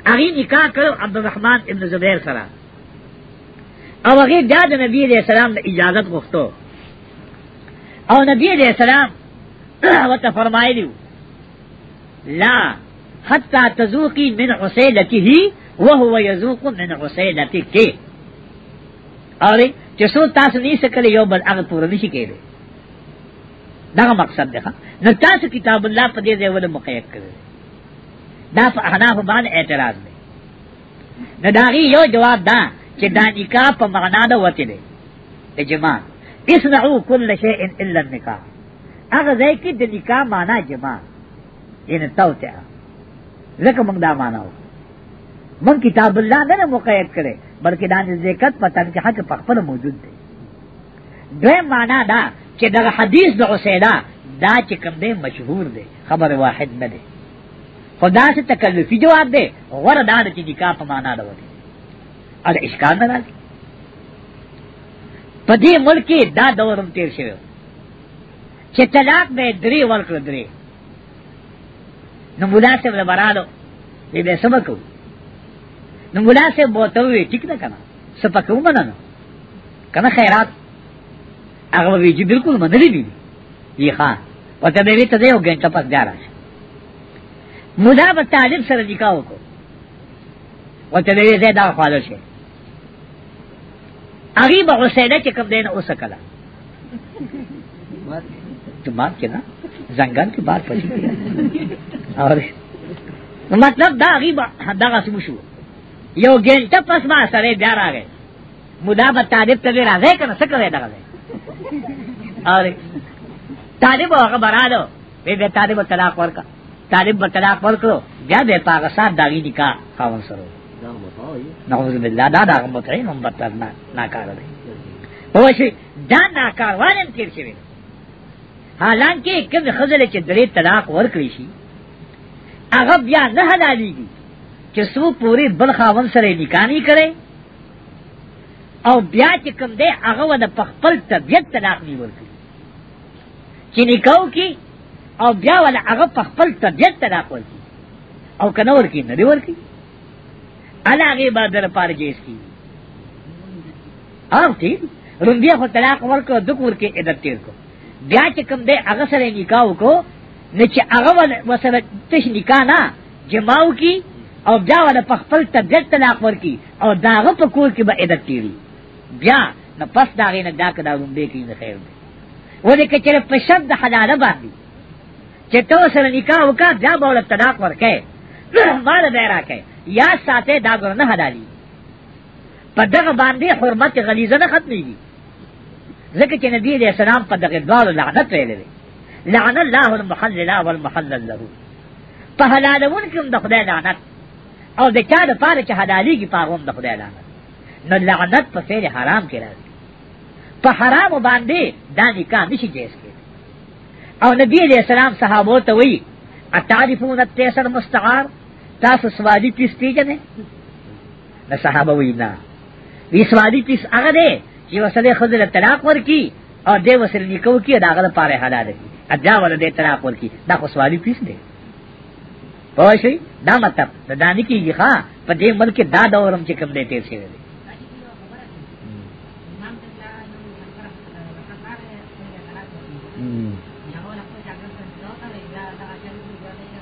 هغه نکاح کړو عبد الرحمن ابن زبیر سره او هغه د نبی علیہ السلام د اجازت غوښتو او نبی علیہ السلام وته فرمایلی لا حتا تذوقي من حسيلته وهو يذوق من حسيلتك اور چې څو تاسو نه سکلي یو بل هغه پوره نشي کېدی دغه مقصد ده نو تاسو کتاب الله په دې ځای ول مقید کړو دا په احناف باندې اعتراض دی نو داغي یو جواب دا چې دا نکاح په معنا ده وته دی د جماع اسمعوا كل شيء الا النکاح هغه ځای کې د نکاح معنا جماع ان توته لکه موږ دا معنا وو موږ کتاب الله نه مقید کړي بلکې دا نزدېکت په تنکه حق په خپل موجود دی دوی معنا دا چې دا حدیث د حسینا دا چې کوم دی مشهور دی خبر واحد نه دی خدا سے تکلفی جواب دے غور داد چې نکاح په معنا ده ودی ار اشکار نه راځي په دې ملک کې دا دورم تیر شوی چې طلاق به درې ورکړ درې نو مولا سے برادو دې به سبق نو مولا سے بوته وی ټیک نه کنه سپکو مننه کنه خیرات هغه وی چې بالکل منلې دي یی ښا پته دی ته یو ګنټه پس بیا راځي مودا به طالب سره نکاو کو وته دی زه دا خاله شي هغه به حسینه چې کوم دین اوسه کلا تو مات کې نه زنګان کې بار پچی اور مطلب دا هغه به دا غسم شو یو ګنټه پس ما سره بیا راغی مودا به طالب ته راځي کنه څه کوي دا راځي اور طالب هغه برادو به به طالب طلاق ورکا طالب به طلاق ورکو بیا به پاغه سات داغي دي کا خاون سره نعوذ بالله دا دا متعين هم بتر نه ناکار دی هو شي دا ناکار وانم تیر شي حالانکه کوم خزل چې درې طلاق ورکړي شي هغه بیا نه حلاليږي چې سو پوری بل خاون سره نکاح نه کړي او بیا چې کوم دی هغه ود په خپل طبيعت تلاخني ورکړي چې نکاو کی او بیا ول هغه په خپل طبيعت تلاخ ورکړي او کنه ورکی نه دی ورکی علاوه به در پاره جیس کی او ټیک رندیا خو طلاق ورکړو دک ورکی عدت تیر کو بیا چې کوم دی هغه سره نکاو کو نه چې هغه وسره تش نکاح نه جماو کی او بیا ول په خپل طبيعت تلاق ورکی او داغه په کور کې به عدت تیری بیا نو پس دا غینه دا کدا روندې کې نه خیر دی ولې کچره په شد د حلاله باندې چې تو سره نکاح وکا بیا به ول طلاق ورکې مال به راکې یا ساته دا ګر نه حلالي په دغه باندې حرمت غلیزه نه ختمېږي ځکه چې نبی دې سلام په دغه ډول لعنت ویلې لعن الله المحلل والمحلل له په حلالون کې د خدای لعنت او د چا د پاره چې حلالي کې پاغوم د خدای لعنت نو لعنت په فعل حرام کې راځي په حرام باندې دا نکاح نشي جیس کې او نبی علیہ السلام صحابو ته وی اتعرفون التیسر مستعار تاسو سوادی پیس پیجنه نه صحابه وی نه وی سوادی پیس هغه دی چې وسله خزر طلاق ورکی او دی وسله نکو کی دا هغه پاره حلال دی ادا ور دې طلاق ورکی دا خو سوادی پیس دی پوه شئ دا مطلب دا نه کیږي ښا په دې ملک دا دورم چې کوم دی تیر شوی دی 嗯。然后呢，会价格很高，那里边大家就是比较那个，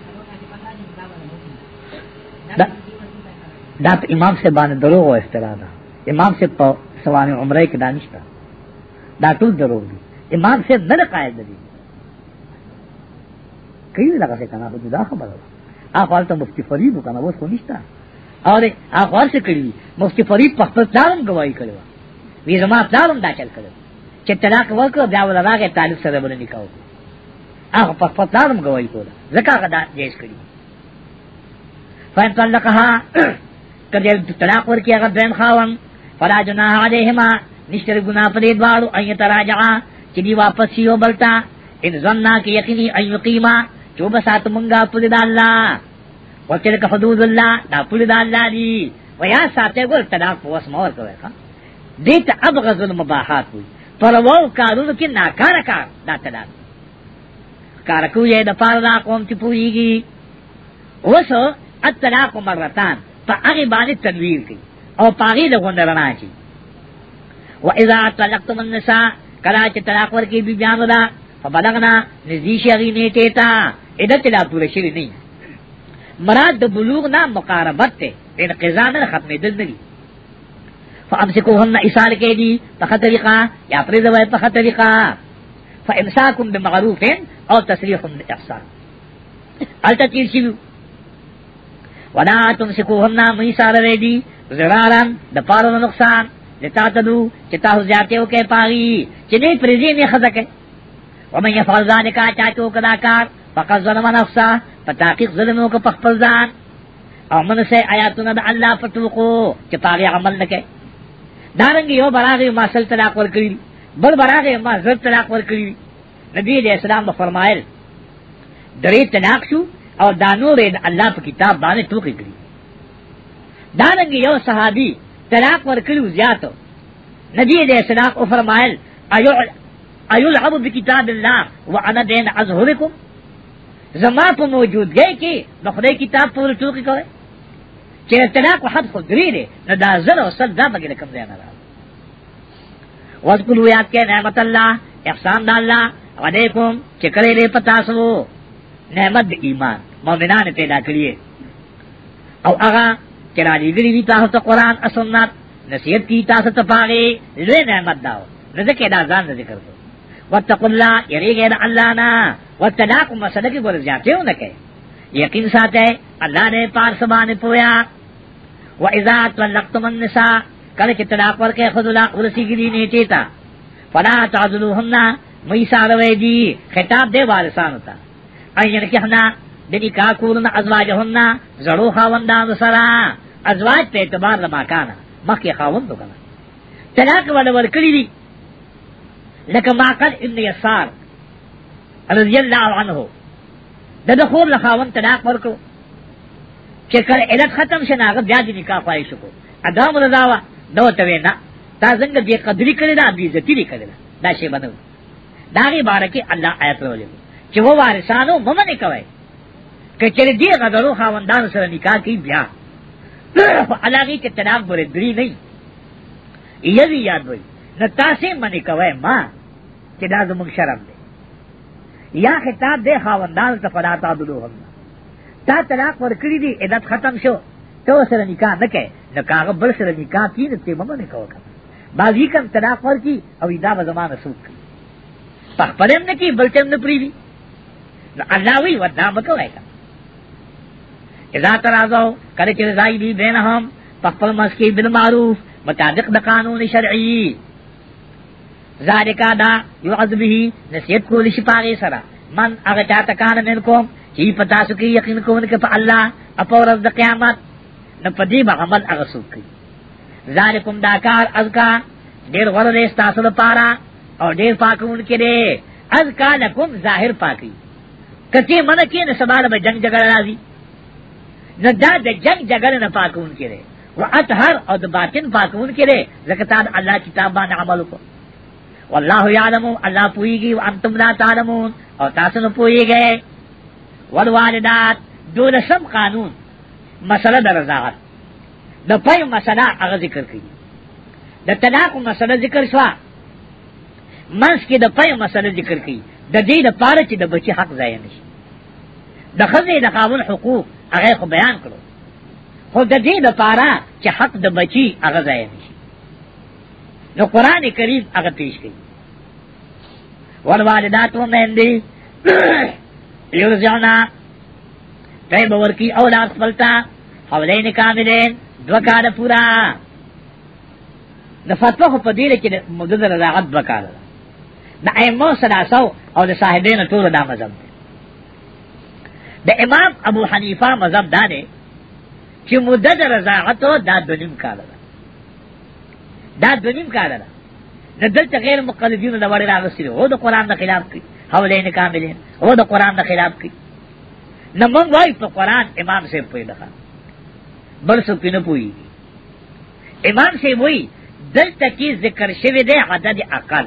然后他就把他引到了楼顶。دا دا په امام صاحب باندې دروغ او افترا ده امام صاحب په سوانه عمره کې دانشته دا ټول دروغ دي امام صاحب نه قائد دي کوي لګه څنګه کنه دا خبره ده اخوال ته مفتی فریب کنه اوس خو نشته اور اخوال څه کړی مفتی فریب په خپل ځان گواہی کړو وی زما ځان دا چل کړو چې طلاق وکړ بیا ولا راغی تعلق سره باندې نکاو هغه په پتانم گواہی کوله زکه غدا جیس کړی فین طلقها کله طلاق ورکی هغه دیم خاوم فلا جناح علیهما نشتر گناہ پدې دواړو اي تراجعا چې دی واپس یو بلتا ان ظننا کې یقیني اي یقیما چوب سات مونږه پدې د الله وکړه حدود الله دا پدې د الله دی ویا ساته ګور طلاق وسمور کوي ښا دې ته ابغض المباحات وي پرواو کارونو کې ناکار کار دا تدار کار کوی د پاره دا قوم چې پوریږي اوس الطلاق مرتان په هغه باندې تنویر کوي او پاغي له غندرنا شي و اذا طلقتم النساء کلا چې طلاق ورکی بي بیان دا فبلغنا نزيش غي نه ټیتا اده تلا پوره شي نه مراد د بلوغ نه مقاربت ته انقضا نه ختمې دل نه فامسکوهن ایصال کې دي په طریقہ یا پرې دوی په طریقہ فامساکم بمعروف او تسریح بالاحسان الته تیر شي ولا تمسکوهن میثار ردی زرارن د پاره نقصان لتا تدو چې تاسو ځاتیو کې پاغي چې دې پرې نه خزه کې ومن يفعل ذلك چاچو کدا کار فقد ظلم نفسه فتحقیق ظلمو کو پخپل ځان او من سے آیاتونه د الله فتوقو چې پاغي عمل نکې دارنگی یو براغی ما سل طلاق ور کری بل براغی ما زر طلاق ور کری نبی علیہ السلام با فرمائل درے طلاق شو اور دانو رے اللہ پا کتاب بانے توقی کری دارنگی یو صحابی طلاق ور کریو زیادو نبی علیہ السلام او فرمائل ایو ایلعب بکتاب اللہ وانا دین ازہرکم زما پا موجودگئے کی نخدے کتاب پور توقی کرے چې طلاق وحد خو ګری دی نو دا زر او سل دا بګی کم ځای نه راځي واذکروا یاد کې نعمت الله احسان د الله علیکم چې کړي دې پتا سو نعمت د ایمان مؤمنان پیدا کړی او هغه چې راځي دې تاسو ته قران او سنت نصیحت کی تاسو ته پاره لوی نعمت داو رزق دا ځان ذکر کو وتق الله یریګه د الله نه وتلاق مسله کې ګور ځاتیو نه کې یقین ساته الله دې پار سبانه پویا و اذا طلقتم النساء کله چې طلاق ورکې خذلا ورسیږي نه چیتا فلا تعذلوهن میثالوی دی خطاب دی وارثانو ته اين کې حنا د نکاح کولن ازواجهن زړو خاوندان سره ازواج په اعتبار لما کانا مخکې خاوندو کنا طلاق ولور کړی دی لکه ماقل ابن یسار رضی الله عنه دغه خور لخاون طلاق ورکړو چې کله علت ختم شنه هغه بیا دې نکاح خواهش کو ادا مرزاوا نو ته وینا تا څنګه به قدرې کړی دا بي عزتي لري کړی دا شی بنو دا غي بارکه الله آیت ولې چې وو وارثانو ممنه کوي کچره دی غدرو خاوندان سره نکاح کی بیا علاقه کې طلاق بولې دری نه یی یاد وای نه تاسو منی کوي ما چې دا زموږ شرم دی یا خطاب دی خاوندان ته فلا تعبدو هم تا طلاق ورکړی دی عدت ختم شو ته سره نکاح نه کې نو کاغه بل سره نکاح کی نه ته ممنه کو بازی کم طلاق ورکی او دا به زمانه سوق په پرم نه کی بل تم نه پریوی نو الله وی ودا مکوای کا اذا ترازو کله چې زای دی بینهم په خپل مسکی بن معروف مطابق د قانون شرعی ذالکا دا یعذبه نسیت کول شي پاره سره من هغه چاته کان منکم ای پتا سکی یقین کو ان کے پا اللہ اپا رز دا قیامت نو پا دی بغمل اغسو کی ذالکم داکار ازکا دیر غرد استاسل پارا اور دیر پاکو ان کے دے ازکا لکم ظاہر پاکی کچے من کے نو سبال میں جنگ جگڑ رازی نو دا دا جنگ جگڑ نو پاکو ان کے دے و اطہر اور دا باطن پاکو ان کے دے زکتان اللہ کتاب بان عمل کو واللہ یعلم اللہ پوئی گی وانتم لا تعلمون اور تاسن پوئی گئے والوالدات دولسم قانون مسله د رضاعت د پي مسله هغه ذکر کړي د طلاق مسله ذکر شو منس کې د پي مسله ذکر کړي د دې د پاره چې د بچي حق ضایع نشي د خزې د قانون حقوق هغه خو بیان کړو خو د دې د پاره چې حق د بچي هغه ضایع نشي نو قران کریم هغه پیش کړي والوالدات هم دي یرجعنا دای باور کی اولاد خپلتا حولین کاملین دو کار پورا د فتوا خو په دې کې د مدد رضاعت وکاله د ائمه سلاسو او د صاحبین ټول دا مذهب دی د امام ابو حنیفه مذهب دا دی چې مدد رضاعت دا د نیم کاله دا د نیم کاله ده دلته غیر مقلدین د وړ راغستې او د قران د خلاف کوي حولین کاملین او د قران نه خلاف کی نه مونږ وای په قران امام سے پوی دغه بل څه پینه پوی امام سے وای دلته کی ذکر شوی دی عدد عقل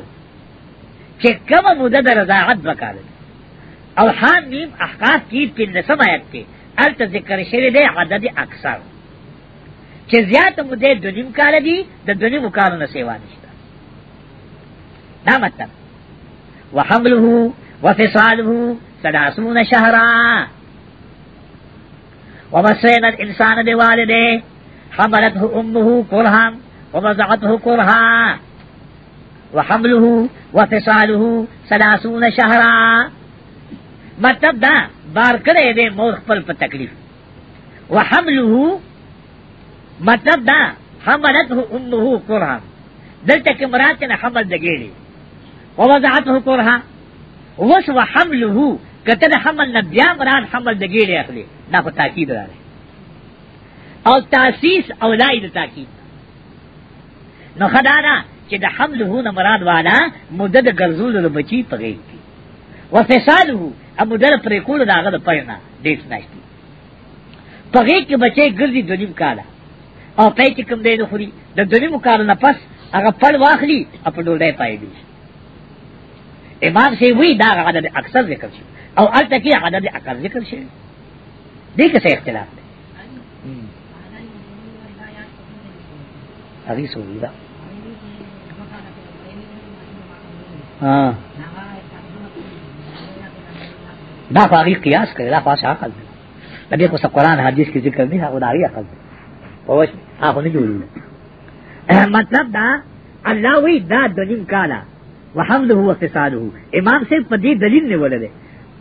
چې کومه موده د رضاعت وکاله او حان نیم احقاف کی په نسم آیت کې الته ذکر شوی دی عدد اکثر چې زیات موده د نیم کال دی د دنیم کال نه سیوا نشته دا مطلب وحمله وفصاله سلاسون شهرا ووصينا الإنسان بوالده حملته أمه كرها ووضعته كرها وحمله وفصاله سلاسون شهرا مطلب دا بار کړی دی مور خپل په تکلیف وحمله مطلب دا حملته امه کرها دلته کې مراد نه حمل دګېړي ووضعته قرها وسو حمله کتن حمل نبیا مراد حمل دگیڑ اخلی دا خو تاکید را رہے او تاسیس اولائی دا تاکید نو خدانا چې د حمله نه مراد والا مدد ګرځول د بچی پغې کی وفصاله ابو در پر کول داغه د پرنا دیس نشتی پغې کې بچي ګرځي د نیم کالا او پې کې کوم دی نو خوري د دنیم کال نه پس هغه پړ واخلي خپل ډولې پای دی امام سے وہی دا عدد اکثر ذکر شي او ال تکي عدد اکثر ذکر شي دې کې څه اختلاف دی هغه سوي دا ها دا پاری قیاس کوي دا پاس عقل دی نبی کو قرآن حدیث کی ذکر نہیں هغه دا هغه عقل دی پوښ هغه نه جوړول مطلب دا الله وی دا د نیم کاله و حمله و فساده امام صاحب په دې دلیل نه ولده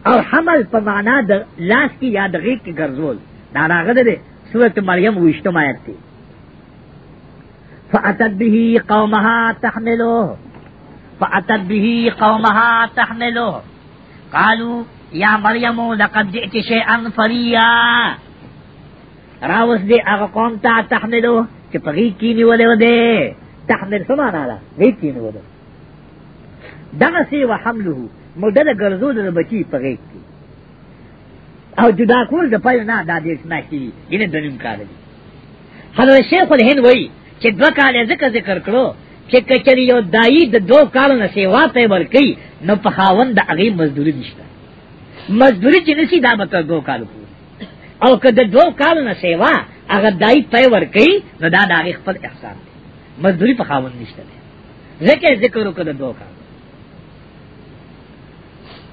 او حمل په معنا د لاس کی یادغی کی ګرځول دا راغله ده سورۃ مریم وشتم آیت دی فاتت به قومها تحمله فاتت به قومها تحمله قالوا یا مریم لقد جئت شیئا فریا راوس دی هغه قوم ته تحمله چې پغی کینی ولې وده تحمل سمانا ده غی کینی وده دغه سی و حمله مدد ګرځول د بچی په غیږ کې او جدا کول د پای نه د دې سمشتي ینه د نیم کار دی حضرت شیخ الهند وای چې دوه کال ذکر ذکر کړو چې کچری یو دایي د دوه کال نه سیوا ته ورکی نو په خاوند د هغه مزدوري نشته مزدوري چې نسی دا به تر دوه کال پورې او که د دوه کال نه سیوا هغه دایي پای ورکی نو دا د هغه خپل احسان دی مزدوري په خاوند نشته ذکر ذکر وکړه دوه کال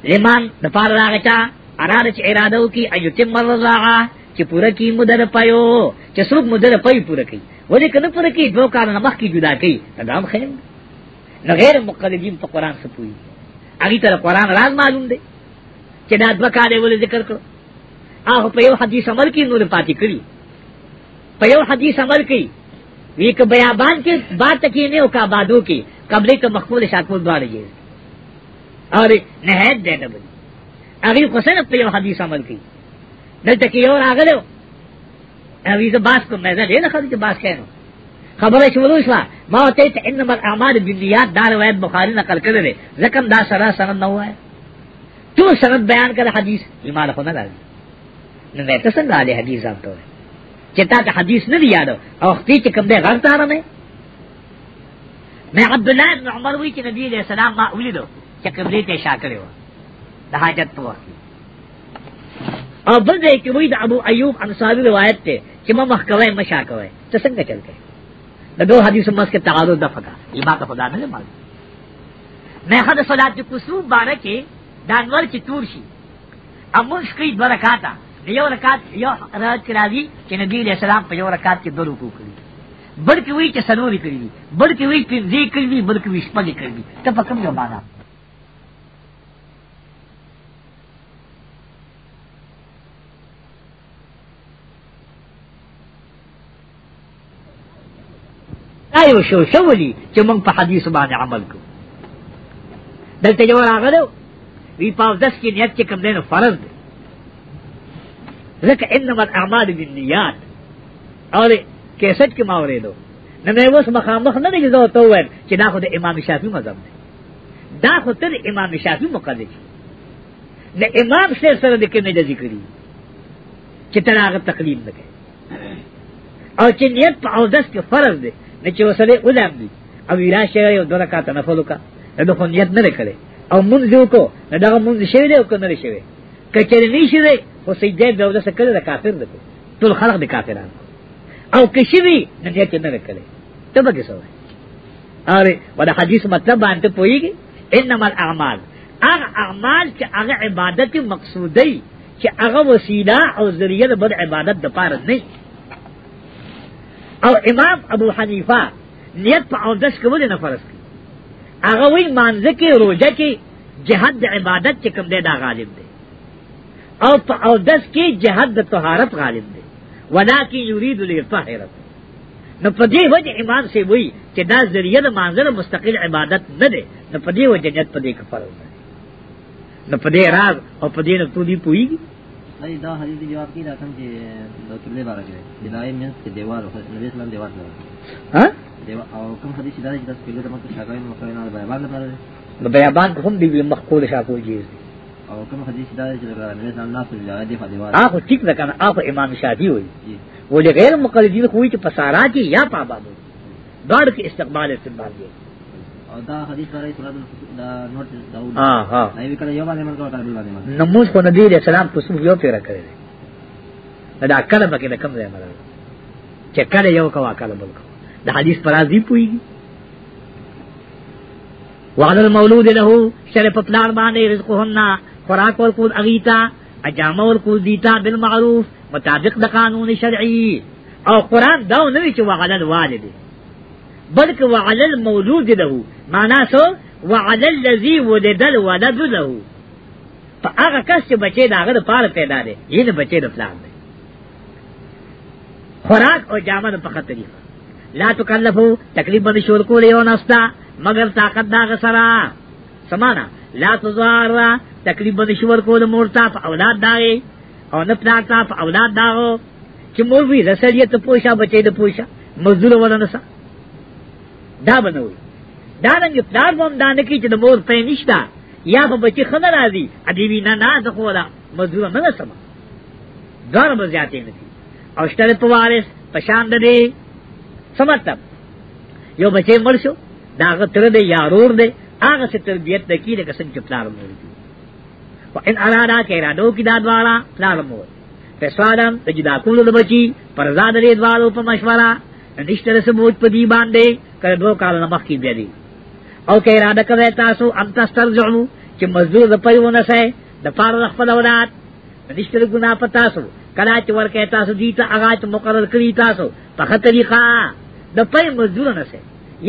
لمن د پار راغچا اراده چې اراده وکي ایو تیم الله چې پوره کی مدر پيو چې سرب مدر پي پوره کی ولې کنه پوره کی دوه کار نه مخکې جدا کی تدام خیر نو غیر مقلدین په قران څخه پوي اغي تر قران راز معلوم دی چې دا دوه کار ولې ذکر کړو هغه په یو حدیث عمل کې نور پاتې کړی په یو حدیث عمل کې ویک بیابان کې بات کې نه او کا بادو کې قبلې ته مخمول شاکول دواړي اور نہایت دے ڈبل اگلی خسن پہ یو حدیث عمل کی دل تک یو راگلے ہو ابھی تو باس کو میں دے نہ خبر باس کہہ خبر شروع شوا ما تے انما الاعمال بالنیات دار روایت بخاری نقل کرے دے زکم دا سرا سند نہ ہوا ہے تو سند بیان کر حدیث ایمان ہونا لازم نہ تو سند علی حدیث آپ تو چتا کہ حدیث نہ یاد او ختی چ کم دے غلط آ رہا میں میں عبداللہ بن عمر وی کہ نبی علیہ السلام ما ولیدو چې قبلې ته شا کړې و د حاجت په وخت او بل ځای کې وایي د ابو ایوب انصاري روایت ته چې ما مخکوي مشا کوي ته څنګه چل کوي د دوه حدیثو مس کې تعارض د فقہ یبا ته خدا نه مال نه خد صلات د قصوب باندې کې دانور چې تور شي امون شکې د برکاته یو رکعت یو رات کې راځي چې نبی له سلام په یو رکعت کې دوه رکوع کړی بلکې وی چې سنوري کړی بلکې وی چې ذکر کړی بلکې وی شپږ کړی ته په کوم یو باندې ایو شو شولی چې موږ په حدیث باندې عمل کو دلته جو راغلو وی پاو دس کې نیت چې کوم دینه فرض دی ځکه انما الاعمال بالنیات اور کیسټ کې ماورې دو نه مې اوس مخامخ نه دی زه ته وایم چې دا خو د امام شافعي مذهب دی دا خو تر امام شافعي مقدس نه امام شیر سره د کې نه ذکرې چې تر هغه تقلید نه کوي او چې نیت په اودس کې فرض دی چې وسله ودان دي او ویرا شوی او دغه کا تنفل وکا دا خو نیت نه کړي او مونږ یو کو دا مونږ شوی دی او کنه شوی کچری نشي دی خو سجده به ولسه کړي دا کافر دی ټول خلق دي کافرانو او کشوی نه نیت نه کړي ته به څه وایي اره ودا حدیث مطلب باندې پويږي انما الاعمال هغه اعمال چې هغه عبادت مقصودی چې هغه وسیله او ذریعہ د بد عبادت د پاره نه او امام ابو حنیفہ نیت په اوندس کې ولې نه فرض کړي هغه وی مانځه کې روزه کې جهاد د عبادت چې کوم دی دا غالب دی او په اوندس کې جهاد د طهارت غالب دی ولکه یرید للطهارت نو په دې وجه امام سے وی چې دا ذریعہ د مانځه مستقل عبادت نه دی نو په دې وجه جنت په دې کفاره نو په دې راز او په دې نو ته دی پوئږي دای دا حدیث جواب کی راکم چې د کله بارے کې د لای مې چې دیوال نبی اسلام دیوال نه ها دیو او کوم حدیث دا چې تاسو کله تمه شاګای نو کوي نه بیان لپاره د بیان کوم دی مخکول شاکول جیز او کوم حدیث دا چې د نبی اسلام نه په دی په دیوال هغه ټیک ده کنه هغه امام شادی وایي ولې غیر مقلدین خو چې پسارا کې یا پابا دو داړ کې استقبال استقبال دی نموز کو نبی علیہ السلام پسو یو پیرا کرے دے دا کله پکې د کم ځای مراد چې کله یو کوا کله بل کوا د حدیث پر راضی پوي وعلى المولود له شرف پلان باندې رزقهن خوراک ور کو اغیتا اجام ور کو دیتا بالمعروف مطابق د قانون شرعي او قران دا نه چې وعلى الوالد بلکہ وعلی المولود له معنا سو وعلی الذی ولد الولد له په هغه کس چې بچی دا هغه پار پیدا دی یی بچی د پلان دی خوراک او جامه په خطر دی لا تکلفو تقریبا شور کولې او نستا مگر طاقت دا غسرا سمانا لا تزار تقریبا شور کول مورتا په اولاد داغه او نه پلان تا په اولاد داغو چې مور وی رسلیت پوښا بچی د پوښا مزدور ولنسا دا بنوي دا رنګ پلار هم دا نه کی چې د مور په نشتا یا په بچی خنه راځي ادي وی نه نه زه خو دا مزور نه سم ګار به زیاتې نه کی او شتره په وارث پشان ده دي سمته یو بچی مړ شو دا غتر دی یا رور دی هغه څه تربيت د کی د کسن چې پلار مور دي او ان اراده کې را دو کی دا دواړه پلار مور په سوادم د جدا کولو د بچی پر زاد لري دواړو په مشوره نشتر سموج پا دی باندے کر دو کال نمخ کی بیدی او کہ ارادہ کوي تاسو ان تسترجعو چې مزدور د پیونه سه د پاره خپل اولاد نشتر ګنا په تاسو کله چې ورکه تاسو دي ته هغه چې مقرر کړی تاسو په خطریقه د پي مزدور نه سه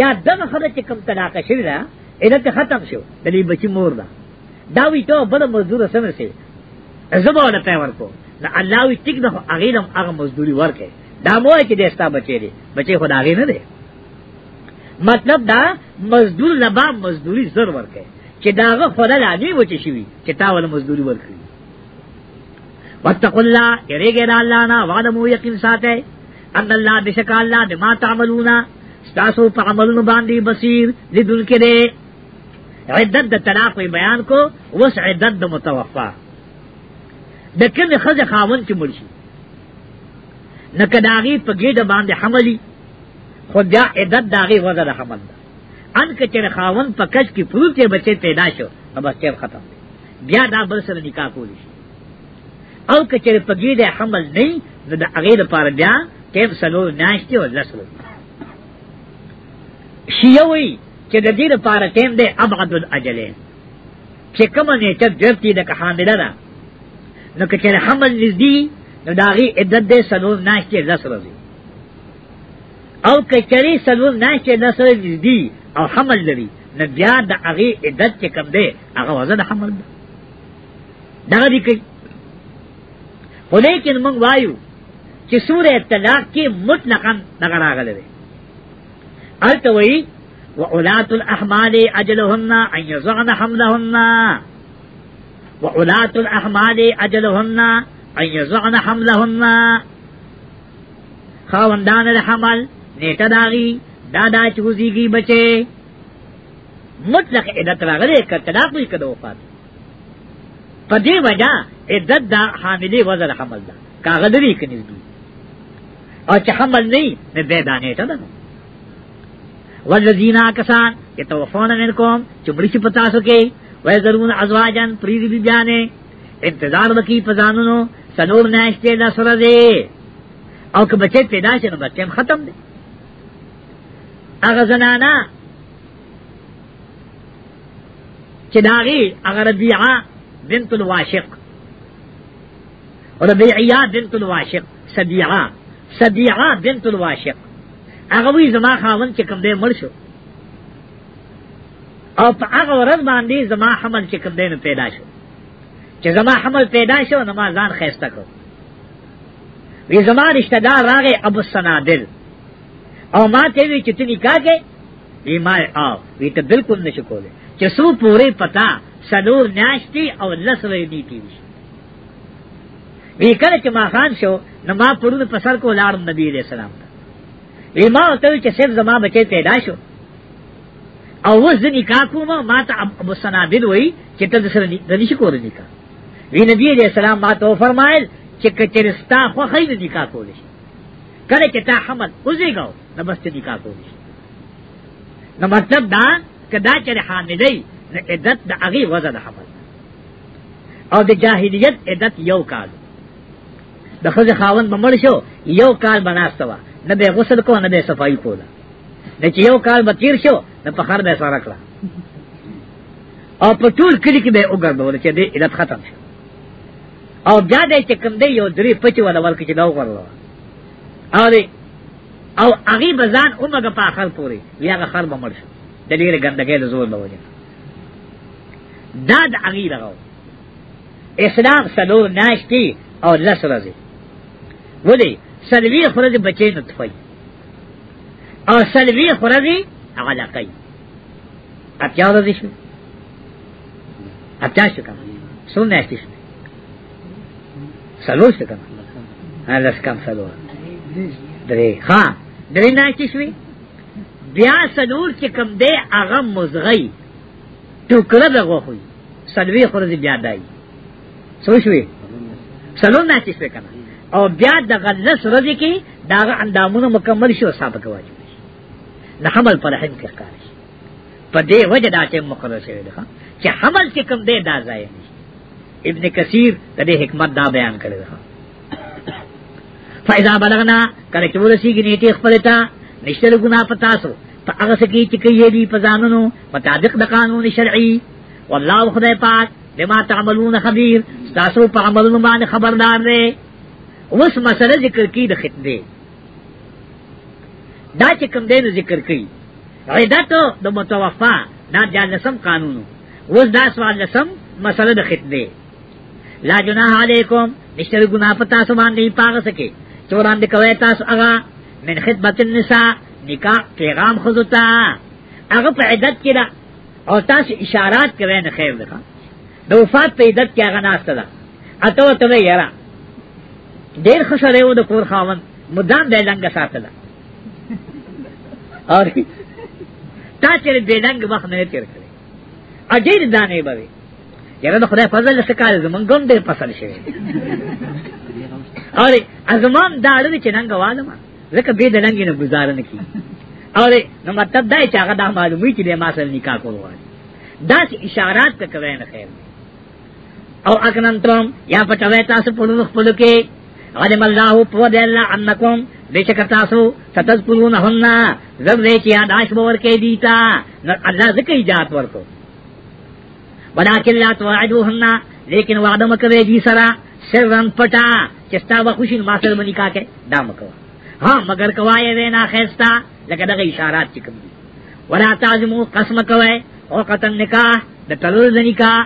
یا دغه خبره چې کم طلاق شوی دا اته ختم شو د دې بچی مور دا دا وی ته بل مزدور سره سه زبونه ته ورکو نه الله وی ټیک ده هغه هم هغه مزدوري ورکه دا موه کې دستا بچی دی بچی خدا غي نه دی مطلب دا مزدور لبا مزدوری زر ورکه چې داغه خدا لاجی وچی شي چې تا ول مزدوری ورکړي واتقوا الله یریګه د الله نه وعده یقین ساته ان الله بشک الله بما تعملون تاسو په عملونو باندې بصیر لیدل کې دی عدت د طلاق بیان کو وس عدت د متوفا د کوم خځه خاون کې مرشي نکه داغي په ګډه باندې حملي خو بیا عدت داغي وزه د حمل ده ان که چر خاون په کش کې پروت بچي پیدا شو بس چیر ختم دی بیا دا بل سره نکاح کولی شي او که چر په ګډه حمل نه نو د هغه لپاره بیا تیم سلو ناشته او لسلو شیوي چې د دې لپاره تیم دی ابعد الاجلین چې کومه نه چې د دې د حامله ده نو که چر حمل نږدې نو داغی عدت دے سلور ناش کے لس رضی او کچری سلور ناش کے لس رضی دی او حمل لري نو بیا د هغه عدت چې کم دی هغه وزن حمل ده دا دی کوي خو لیکن موږ وایو چې سورې طلاق کې مطلقاً دغه راغلی دی البته وایي وَأُولَاتُ الْأَحْمَالِ أَجَلُهُنَّ أَنْ يُزَغْنَ حَمْلَهُنَّ وَأُولَاتُ الْأَحْمَالِ أَجَلُهُنَّ ایزعن حملهن خاوندان دا حمل نیکا داغی دادا چوزیگی بچے مطلق عدت راغلے کا تلاقی کا دو وفات پا دے وجہ عدت دا حاملے وزر حمل دا کاغدری کنیز دی اور چا حمل نہیں میں بے دانے تا دا والذینا کسان یتوفون منکم چمڑی چی پتا سکے ویزرون ازواجن پریدی بی بیانے بی انتظار وکي پزانونو سلور ناشته دا سره دی او که بچی پیدا شي نو بچی ختم دی هغه زنانا چې داغي هغه ربيعه بنت الواشق ربيعه بنت الواشق سبيعه سبيعه بنت الواشق هغه وی زما خاوند چې کوم دی مړ شو او په هغه ورځ باندې زما حمل چې کوم دی پیدا شو چې زما حمل پیدا شو نو ما ځان خېسته کړ وی زما رشتہ دار راغې ابو سنادل او ما ته وی چې تني کاګه وی ما او وی ته بالکل نشو کولې چې سو پوره پتا سلور ناشتي او لسوي دي کی وی کله چې ما خان شو نو ما پرونه پسر کو لار نبی دې سلام وی ما ته چې سیف زما بچي پیدا شو او وز نکاح کوم ما ته ابو سنادل وی چې ته سره دې نشو کولې نکاح وی نبی علیہ السلام ما تو فرمایل چې کچرستا خو خیر دی کا کول شي کله چې تا حمل وزیګاو نو بس دی کا کول شي نو مطلب دا کدا چې حاملې نه عدت د هغه وزن حمل او د جاهلیت عدت یو کال د خځه خاون بمړ شو یو کال بناستوا نه به غسل کو نه به صفائی کوله نه چې یو کال بتیر شو نه په خر به سره کړه او په ټول کلی کې به وګرځول چې دې عدت ختم شو او بیا دې چې کوم دی یو درې پچ ولا ورک چې نو غرلو او دې او هغه بزان اومګه په اخر پوري بیا خر به مړ شي د دې ګندګې له زور نه وځي دا د هغه راو اسلام سلور ناشتی او لس رضی ولی سلوی خورد بچه نطفی او سلوی خورد علاقی اتیا رضی شو اتیا شو کم سون ناشتی شو سلور شي کنه لس کم سلور درې ها درې نه چې شوي بیا سلور چې کم دی هغه مزغی ټوکر د غوخوي سلوي خورځي بیا دای څو شوي سلور نه چې شوي کنه او بیا د غلس ورځې کې دا اندامونه مکمل شي او ثابت واجب شي د حمل پر رحم کې کار شي په دې وجه دا چې مقرر شوی دی چې حمل چې کم دی دا ځای نشي ابن کثیر د دې حکمت دا بیان کړی دی فایدا بلغنا کله چې ورسیږي نیټه خپل ته نشته ګنا پتا سو په هغه سکی چې کوي دی پزانونو مطابق د قانون شرعي والله خدای پاک لما تعملون خبير تاسو په عملونو باندې خبردار دی اوس مسله ذکر کی د خطبه دا چې کوم دین ذکر کی عیدت د متوفا دا جانسم قانونو اوس دا سوال لسم مسله د خطبه لا جناح علیکم نشته ګناه پتا سو باندې پاغه سکے چوران دې کوي تاسو هغه من خدمت النساء نکاح پیغام خذتا هغه په عدت کې دا او تاسو اشارات کوي نه خیر ده د وفات په عدت کې هغه ناشته ده اته ته یې را ډیر خوشاله و د کور خاوند مدام دې لنګ ساتله اور تا چې دې لنګ وخت نه تیر کړی اجیر دانه به یره د خدای فضل څخه کار زمون ګم ډېر پسند شوی اره ازمان دا اړوي چې ننګ والما زکه به د ننګ نه گزار نه کی اره نو مطلب دا چې هغه دا معلومی چې د ما سره نکاح کول غواړي دا چې اشارات ته کوي نه خیر او اکننتم یا پټوي تاسو په لوخ په لکه علم الله په دې الله انکم بیشک تاسو ستذ پلون هننا زب دې چې یاد آش باور کې دیتا الله زکه ایجاد ورکو ولكن لا توعدوهن لیکن وعدہ مکوے جی سرا سرن پٹا چستا با خوشی ماسر منی کا کے دا مکوا ہاں مگر کوائے وینا خیستا لکہ دغه اشارات چکم دی ولا تعزمو قسم کوئے او قتن نکاح د تلل د نکاح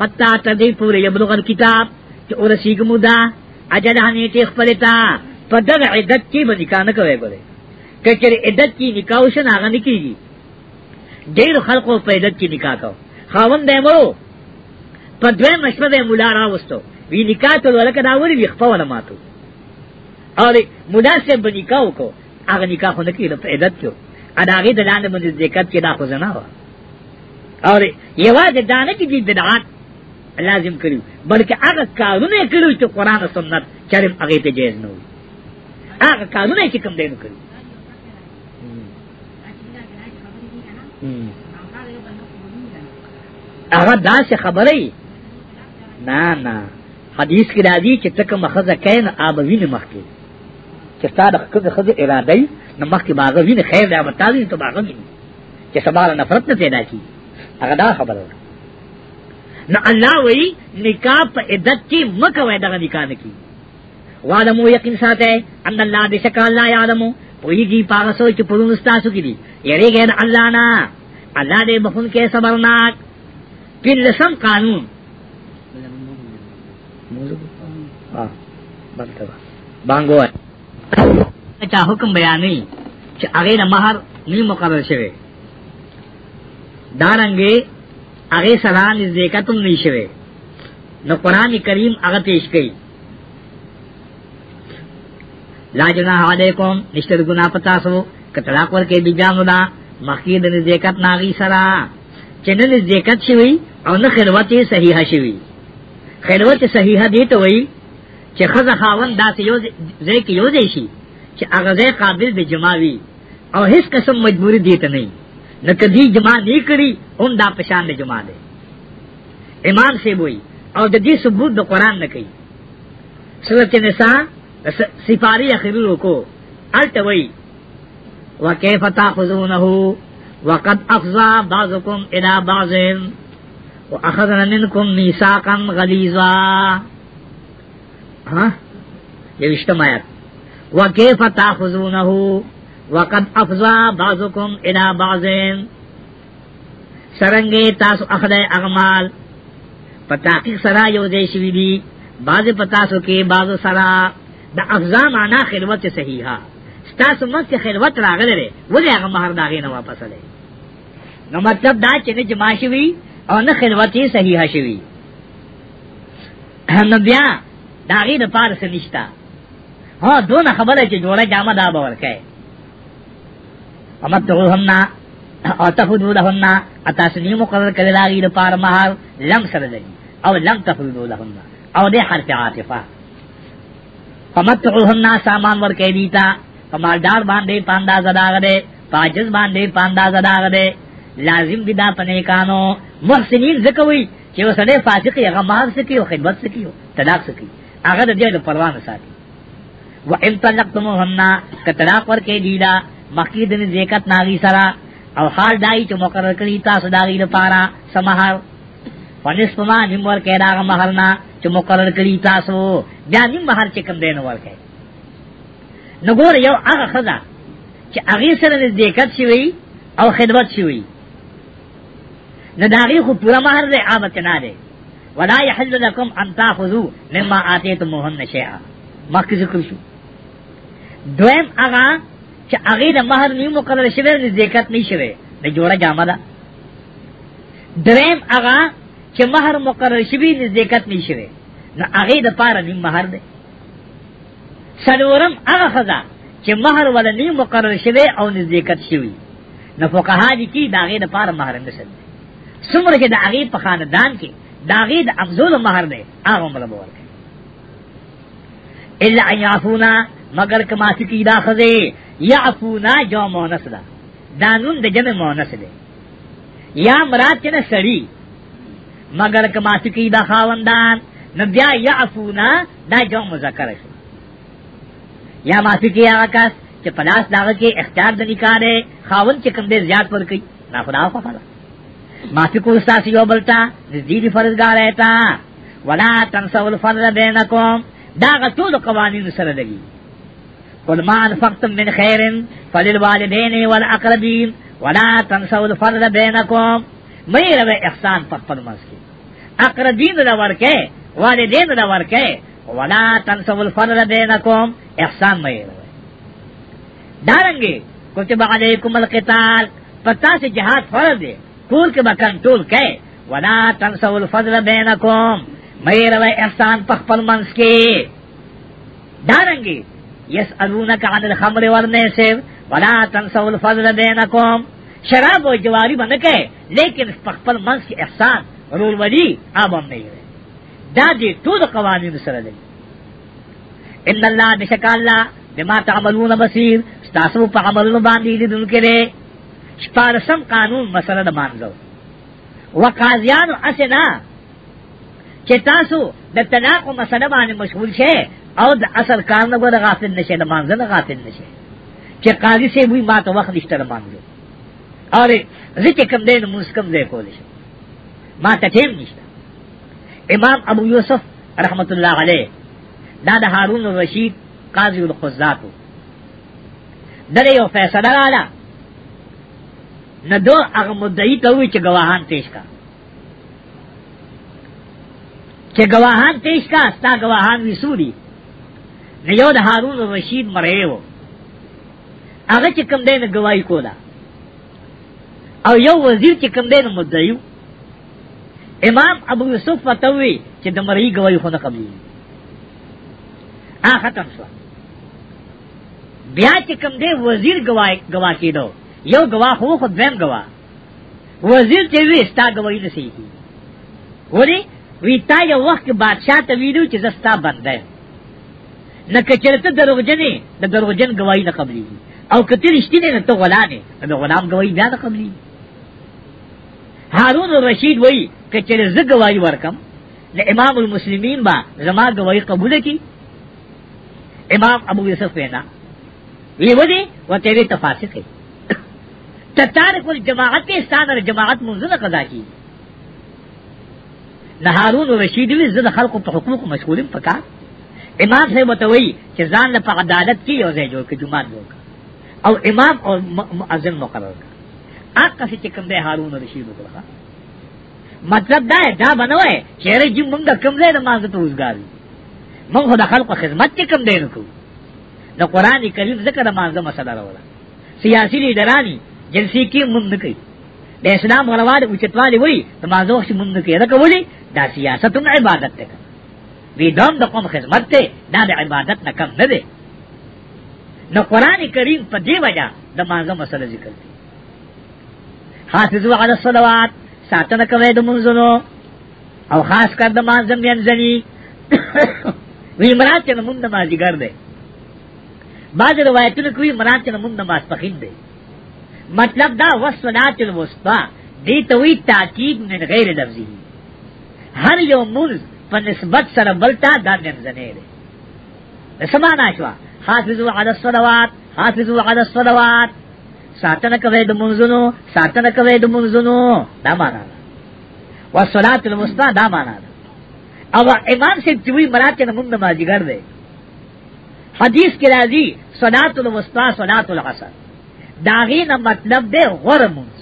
حتا تدی پورې یبلغ الكتاب چې اور سیګمو دا اجل هنیټه خپلتا په دغه عدت کې به نکاح نه کوي ګوره کچره عدت کې نکاح وشن هغه نکېږي ډېر خلکو په عدت کې نکاح کوي خاون دې مرو په دوه مشمه دې مولا راوستو وی نکاح ته ولکه دا وری وی خپل ماتو اره مولا سے بنیکا وکړو هغه نکاح خو نکې د عدت کېو ا داغه د لاندې باندې ذکر کې دا خو زنا و اره یوازې دا نه کې بدعات لازم کړو بلکې هغه کارونه کړو چې قران او سنت چرم هغه ته جایز نه وي هغه کارونه چې کوم دین کړو هغه داسې خبرې نه نه حدیث کې راځي چې تک مخزه کین آبوین مخکې چې تا د خزه خزه اراده یې نه مخکې باغه ویني خیر دی او تاسو ته باغه ویني چې سبا نفرت نه پیدا کی هغه دا خبره نه الله وی نکاح په عدت کې مکه وای دغه نکاح نه کی وعلمو یقین ساته ان الله بشک الله یعلمو پویږي پاغه سوچ پرونستاسو کې دی یری ګین الله نه الله دې بخون کې صبرناک پھر لسم قانون بانگو اچھا حکم بیانی چې هغه نه مہر نه مقرر شوی دارنګې هغه سره نږدې کتم نه شوی نو قران کریم هغه پیش کړي لا جناح علیکم نشتر گناہ پتا سو کتلاق ورکے بیجانو دا مخید نزدیکت ناغی سرا چنن نزدیکت شوی او نه خلوت صحیحه شوی خلوت صحیحه دی ته وای چې خزه خاون داسې یو ځای کې یو ځای شي چې هغه ځای قابل د جماوي او هیڅ قسم مجبوری دی ته نه نه کدی جما نه کړی هم دا پشان نه جما دی امام سی وای او د دې ثبوت د قران نه کوي سورته نساء سفاری اخیرو کو التوی وکيف تاخذونه وقد اخذا بعضكم الى بعض واخذنا منكم ميثاقا غليظا ها یوشتم آیات وكيف تاخذونه وقد افضى بعضكم الى بعض سرنګې تاسو اخدای اغمال په تحقیق سره یو ځای شوي دي بعضې په تاسو کې بعضو سره د افضا معنا خلوت صحیحه ستاسو مخکې خلوت راغلی دی ولې هغه مهر د هغې نه واپس دی نو مطلب دا چې نه جما شوي او نه خلوت یې صحیح شوی نو بیا دا غي د پارس نشتا ها دون خبره چې جوړه جامه دا باور کوي امتعوهن او تفضولهن اتاسنی مقرر کړل هغه د پار مهار لم سره دی او لم تفضولهن او دې حرف عاطفه امتعوهن سامان ورکې دیتا کمالدار باندې پانداز داغ دے پاجز باندې پانداز داغ دے لازم دی دا پنیکانو محسنین زکوي چې وسړی فاسق یې هغه مال سکی او خدمت سکی او طلاق سکی هغه د دې د پروا نه ساتي و ان طلقتموهن ک طلاق ورکې دیلا مکی د زکات ناغي سرا او حال دای چې مقرر کړی تاسو داغي لپاره سمهار پنس پما نیم ورکې دا مہرنا چې مقرر کړی تاسو بیا نیم مہر چې کم دین ورکې نګور یو هغه خدا چې هغه سره نزدېکت شي او خدمت شي نہ داغی خو پورا مہر دے آمد چنا دے ولا يحل لكم ان تاخذوا مما اتيتموهن شيئا مخکې ذکر شو دویم هغه چې هغه د مہر نیو مقرر شوی د ذکرت نه شوی د جوړه جامه ده دریم هغه چې مہر مقرر شوی د ذکرت نه شوی نو هغه د پاره نیم مہر ده څلورم هغه خزا چې مہر ول نیو مقرر شوی او د ذکرت شوی نو فقها دي کی داغه د پاره مہر نشته څومره چې د هغه په خاندان کې د هغه د افضل مہر دی هغه عمر به ورکړي الا یعفونا مگر کما سکی دا خزه یعفونا جو مونس دا دانون د جمع مونس دی یا مراد چې نه سړی مگر کما سکی دا خاوندان نبیا یعفونا دا جو مذکر شي یا ما سکی هغه کس چې پلاس داغه کې اختیار د نکاره خاوند چې کوم دې زیات ورکړي نافدا خو خلاص معافی کو استاسی یو بلتا نزدیدی فرضگار ایتا ولا تنسو الفرد بینکم دا غطول قوانین سر لگی قل ما انفقتم من خیر فللوالدین والاقربین ولا تنسو الفرد بینکم مئی رو احسان پت پر مسکی اقربین لور کے والدین لور کے ولا تنسو الفرد بینکم احسان مئی رو دارنگی کتب علیکم القتال پتا سے جہاد فرض ہے کور کے بکن ٹول کے ولا تنسوا الفضل بینکم میر و احسان پخ پل منس کے دارنگی یس الونک عن الخمر ورنے سے ولا تنسوا الفضل بینکم شراب و جواری بن کے لیکن پخ پل منس کے احسان رول ولی آب ہم نہیں رہے دا دی ټول قوانین سره دی ان الله بشک الله بما تعملون بصير تاسو په عملونو باندې لیدونکو دی شپارسم قانون مسله د مانځو وقاضیان اسنا چې تاسو د طلاق مسله باندې مشغول شئ او د اصل کار نه غوړ غافل نشئ د مانځه نه غافل نشئ چې قاضي سي وی ما ته وخت نشته مانځو اره زه کم دین موس کم دې کول شي ما ته ټیم نشته امام ابو یوسف رحمت الله علیه دا د هارون الرشید قاضی القضات دغه یو فیصله رااله نہ دو اگر مدعی تو ہوئی چھ گواہان پیش کا چھ گواہان پیش کا ستا گواہان وی سوری نہ یود ہارون رشید مرے ہو اگر چھ کم دے نہ گواہی کولا او یو وزیر چھ کم دے نہ مدعیو امام ابو یوسف فتوی چھ دمرئی گواہی خونہ قبلی آ ختم شو بیا چھ کم دے وزیر گواہ گواہ کی دو یو گواہ ہو خود دویم گواہ وزیر ته وی ستا گواہی نسی کی وری وی تا یو وخت بادشاہ ته ویلو چې زستا بنده نه کچرته دروغجنې د دروغجن گواہی نه قبلي او کته رښتینه نه ته غلانه د غلام گواہی نه قبلي هارون الرشید وی کچره ز گواہی ورکم له امام المسلمین با زما گواہی قبول کی امام ابو یوسف وینا وی ودی وته وی تفاسق تتارک الجماعت پہ استاد اور جماعت منظر قضا کی نہ ہارون رشید بھی زد خلق پر حقوق مشغول پکا امام سے متوئی کہ زان پر عدالت کی اور جو کہ جمعہ لوگ اور امام اور مؤذن مقرر کا آپ کا سے چکم دے ہارون رشید کو رکھا مطلب دا ہے دا بنوئے چہرے جم منگا کم دے نماز تو روزگار منگ خدا خلق خدمت چکم دے نکو نہ قرآن کریم ذکر نماز مسئلہ رولا سیاسی لیڈرانی جنسی کی مند کی د اسلام غلواد اوچتوالی وی تمازوخ شی مند کی دکا ولی دا سیاست ان عبادت تکا وی دوم دا قوم خدمت تے دا دا عبادت نا کم ندے نو قرآن کریم پا دی وجہ دا مانزو مسئلہ ذکر دی حافظو علی الصلوات ساتن کوي د منځونو او خاص کر د مانځم ینځني وی مراد چې مونږ د مازیګر دی بعض روایتونه کوي مراد چې مونږ د ماسپخین دی مطلب دا وسنات الوسطا دی توی تاکید من غیر لفظی هر یو منز پا نسبت سر بلتا دا نمزنی دی سمانا شوا حافظو علی الصلوات حافظو علی الصلوات ساتنه کوي د منزونو ساتنه کوي د منزونو دا معنا ده والصلاه الوسطا دا معنا ده او امام سے چوی مراد نه موږ نمازګر دی حدیث کې راځي صلاه الوسطا صلاه العصر داغی نہ مطلب دے غور منز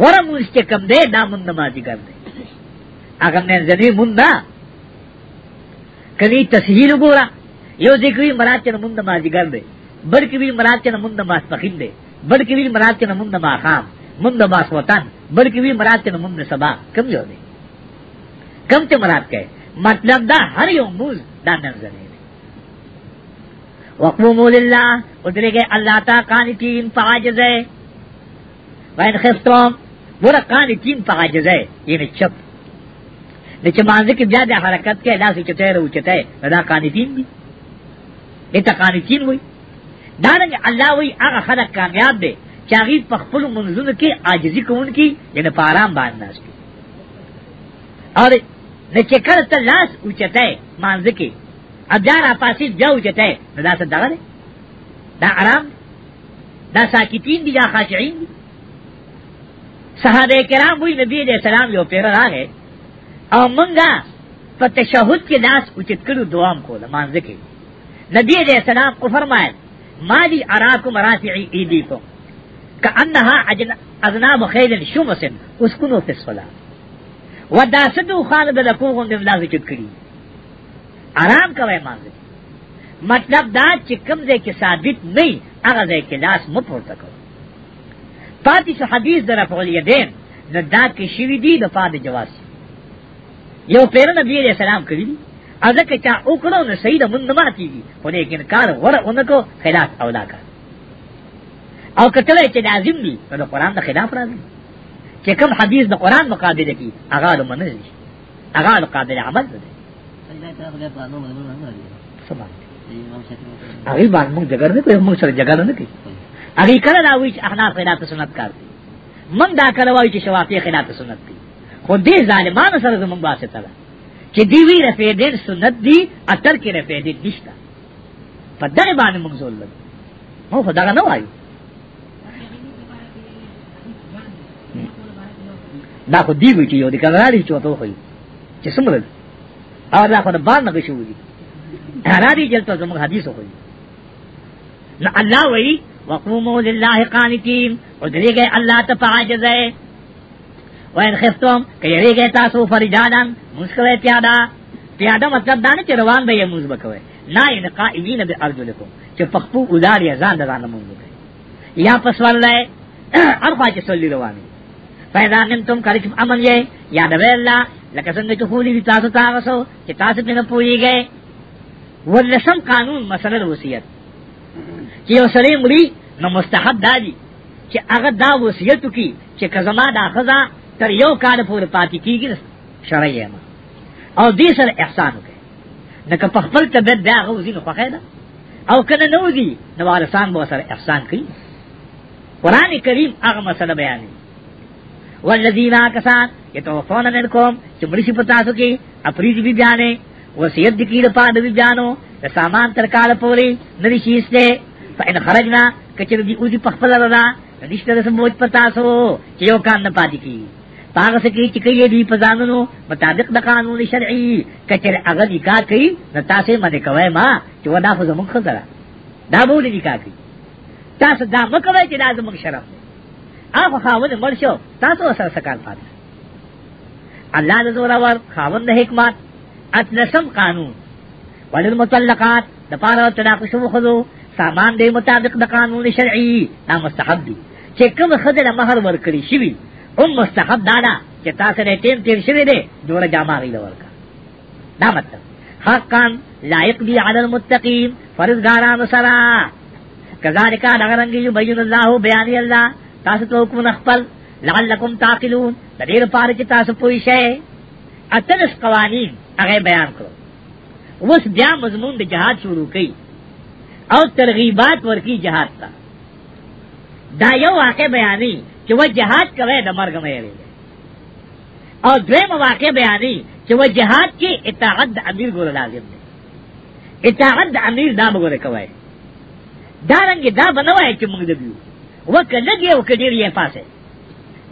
غور منز کے کم دے نہ من نمازی کر دے اگر نے زنی من نہ کبھی تسہیل گورا یو ذکری مراد چن من نمازی کر دے بلکہ بھی مراد چن من نماز پخین دے بلکہ بھی مراد چن من نما خام من نما سوتن بلکہ بھی مراد چن من سبا کم جو دے کم تے مراد کہے مطلب دا ہر یو موز دا نظر ہے وقوموا للہ ادرے گئے اللہ تا قانتین فعاجز ہے وین خفتم بولا قانتین فعاجز ہے یعنی چپ لیکن مانزے کی زیادہ حرکت کے دا سے چتے رہو چتے دا قانتین بھی لیتا قانتین ہوئی دارنگ اللہ وی آغا خلق کامیاب دے چاغی پخپل منزون کی آجزی کون کی یعنی پارام باندناس کی اور نچکر تلاس اچتے مانزے کی اب جانا پاسی جو جتے دا سے دغه دے دا آرام دا ساکتین دی یا خاشعین دی صحابه کرام وی نبی علیہ السلام یو پیر راغه او منګه په تشهود کې داس اوچت کړو دوام کوله مانځ کې نبی علیہ السلام کو فرمایل ما دی اراکم مراتعی ایدی کو کانها اجنا بخیل شمسن اسکنو فی الصلاه وداسدو خان د لکو غوندم لا اوچت کړی آرام کوي مانځي مطلب دا چې کوم ځای کې ثابت نه هغه ځای کې لاس مو پورته کو پاتې حدیث در په الیدین نو دا کې شوی دی د فاد جواز یو پیر نبی علیہ السلام کړی ازکه چا وکړو نو سید مونږ ماتيږي خو لیکن کار ورونه کو خلاف اولا کا او کتلې چې لازم دی نو قرآن د خلاف راځي چې کوم حدیث د قرآن مقابله کی هغه منل هغه قابل عمل دی سبحان هغه باندې موږ جګړه نه کوي موږ سره جګړه نه کوي هغه کله دا وایي چې احناف خلاف سنت کار دي موږ دا کله وایو چې شوافی خلاف سنت دي خو دې ظالمانو سره زموږ واسطه ده چې دی وی رفع دین سنت دي اتر کې رفع دین نشته په دغه باندې موږ زول لګ مو خدای نه وایو دا خو دی وی چې یو د کله راځي چې وته وایي چې څومره اور دا خود بار نگشو دی را دی جلتا زمگ حدیث ہوئی نہ اللہ وئی وقومو للہ قانتین اور دلے گئے اللہ تفا جزائے وین خفتم کہ یری گئے تاسو فرجانن مسکلے پیادا پیادا مطلب دانے چی روان بے موز بکوئے نا ان قائمین بے ارجلکم چی پخپو ادار یا زان دزان نمون بکوئے یا پسوال لائے ارخوا چی سلی روانی فیدانن تم کرچم امن یہ یاد بے اللہ لکه څنګه چې خولی دي تاسو ته غسو چې تاسو په نه پويږئ ولسم قانون مسله وصیت چې یو سړی مړي نو مستحب دادی چې هغه دا وصیت کوي چې کزما دا خزا تر یو کال پورې پاتې کیږي شرعي ما او دې سره احسان وکړي نو که په خپل طبيعت دا غوځي نو خوښه ده او کنه نو دي نو ورسان به سره احسان کوي قران کریم هغه مسله بیانوي والذین کسان یتوفون منکم چې مړی شي پتا سو کې اپریز بي بیانې وصیت دې کړه په دې بیانو د سامان تر کال پوري ندي شي استه فإن خرجنا کچر دې او دې پخپل لرا نشته د سموج پتا سو چې یو کان نه پاتې کی پاغه سکی چې کې دې پزانونو مطابق د قانون شرعي کچر هغه دې کا کوي نو تاسو باندې کوي ما چې ودا خو زموږ خزر دا بوله دې کا کوي تاسو دا مکوي چې دا زموږ شرف هغه خاوند مړ شو تاسو سره سکال پاتې اللہ نے زورا ور خاوند حکمت اتلسم قانون وللمطلقات دپارا طلاق شو خذو سامان دے مطابق د قانون شرعی دا مستحب دی چې کوم خدای مہر ور کړی شي هم مستحب دا دا چې تاسو نه ټیم تیر شوی دی جوړ جامه غي ورکا دا مطلب حقا لائق دی علی المتقین فرزګاران سره کذالک دغرنګ یو بیان الله بیان الله تاسو ته حکم خپل لعلکم تعقلون د دې لپاره چې تاسو پوه شئ اتنس قوانین هغه بیان کړو اوس بیا مضمون د جهاد شروع کړي او ترغیبات ورکی جهاد ته دا یو واقع بیانې چې و جهاد کوي د مرګ مې او دویم واقع بیانې چې و جهاد کې اطاعت د امیر ګور لازم دی اطاعت د امیر دا وګوره کوي دا رنګ دا بنوای چې موږ دبیو وکړه لګي وکړه ډیر یې پاسه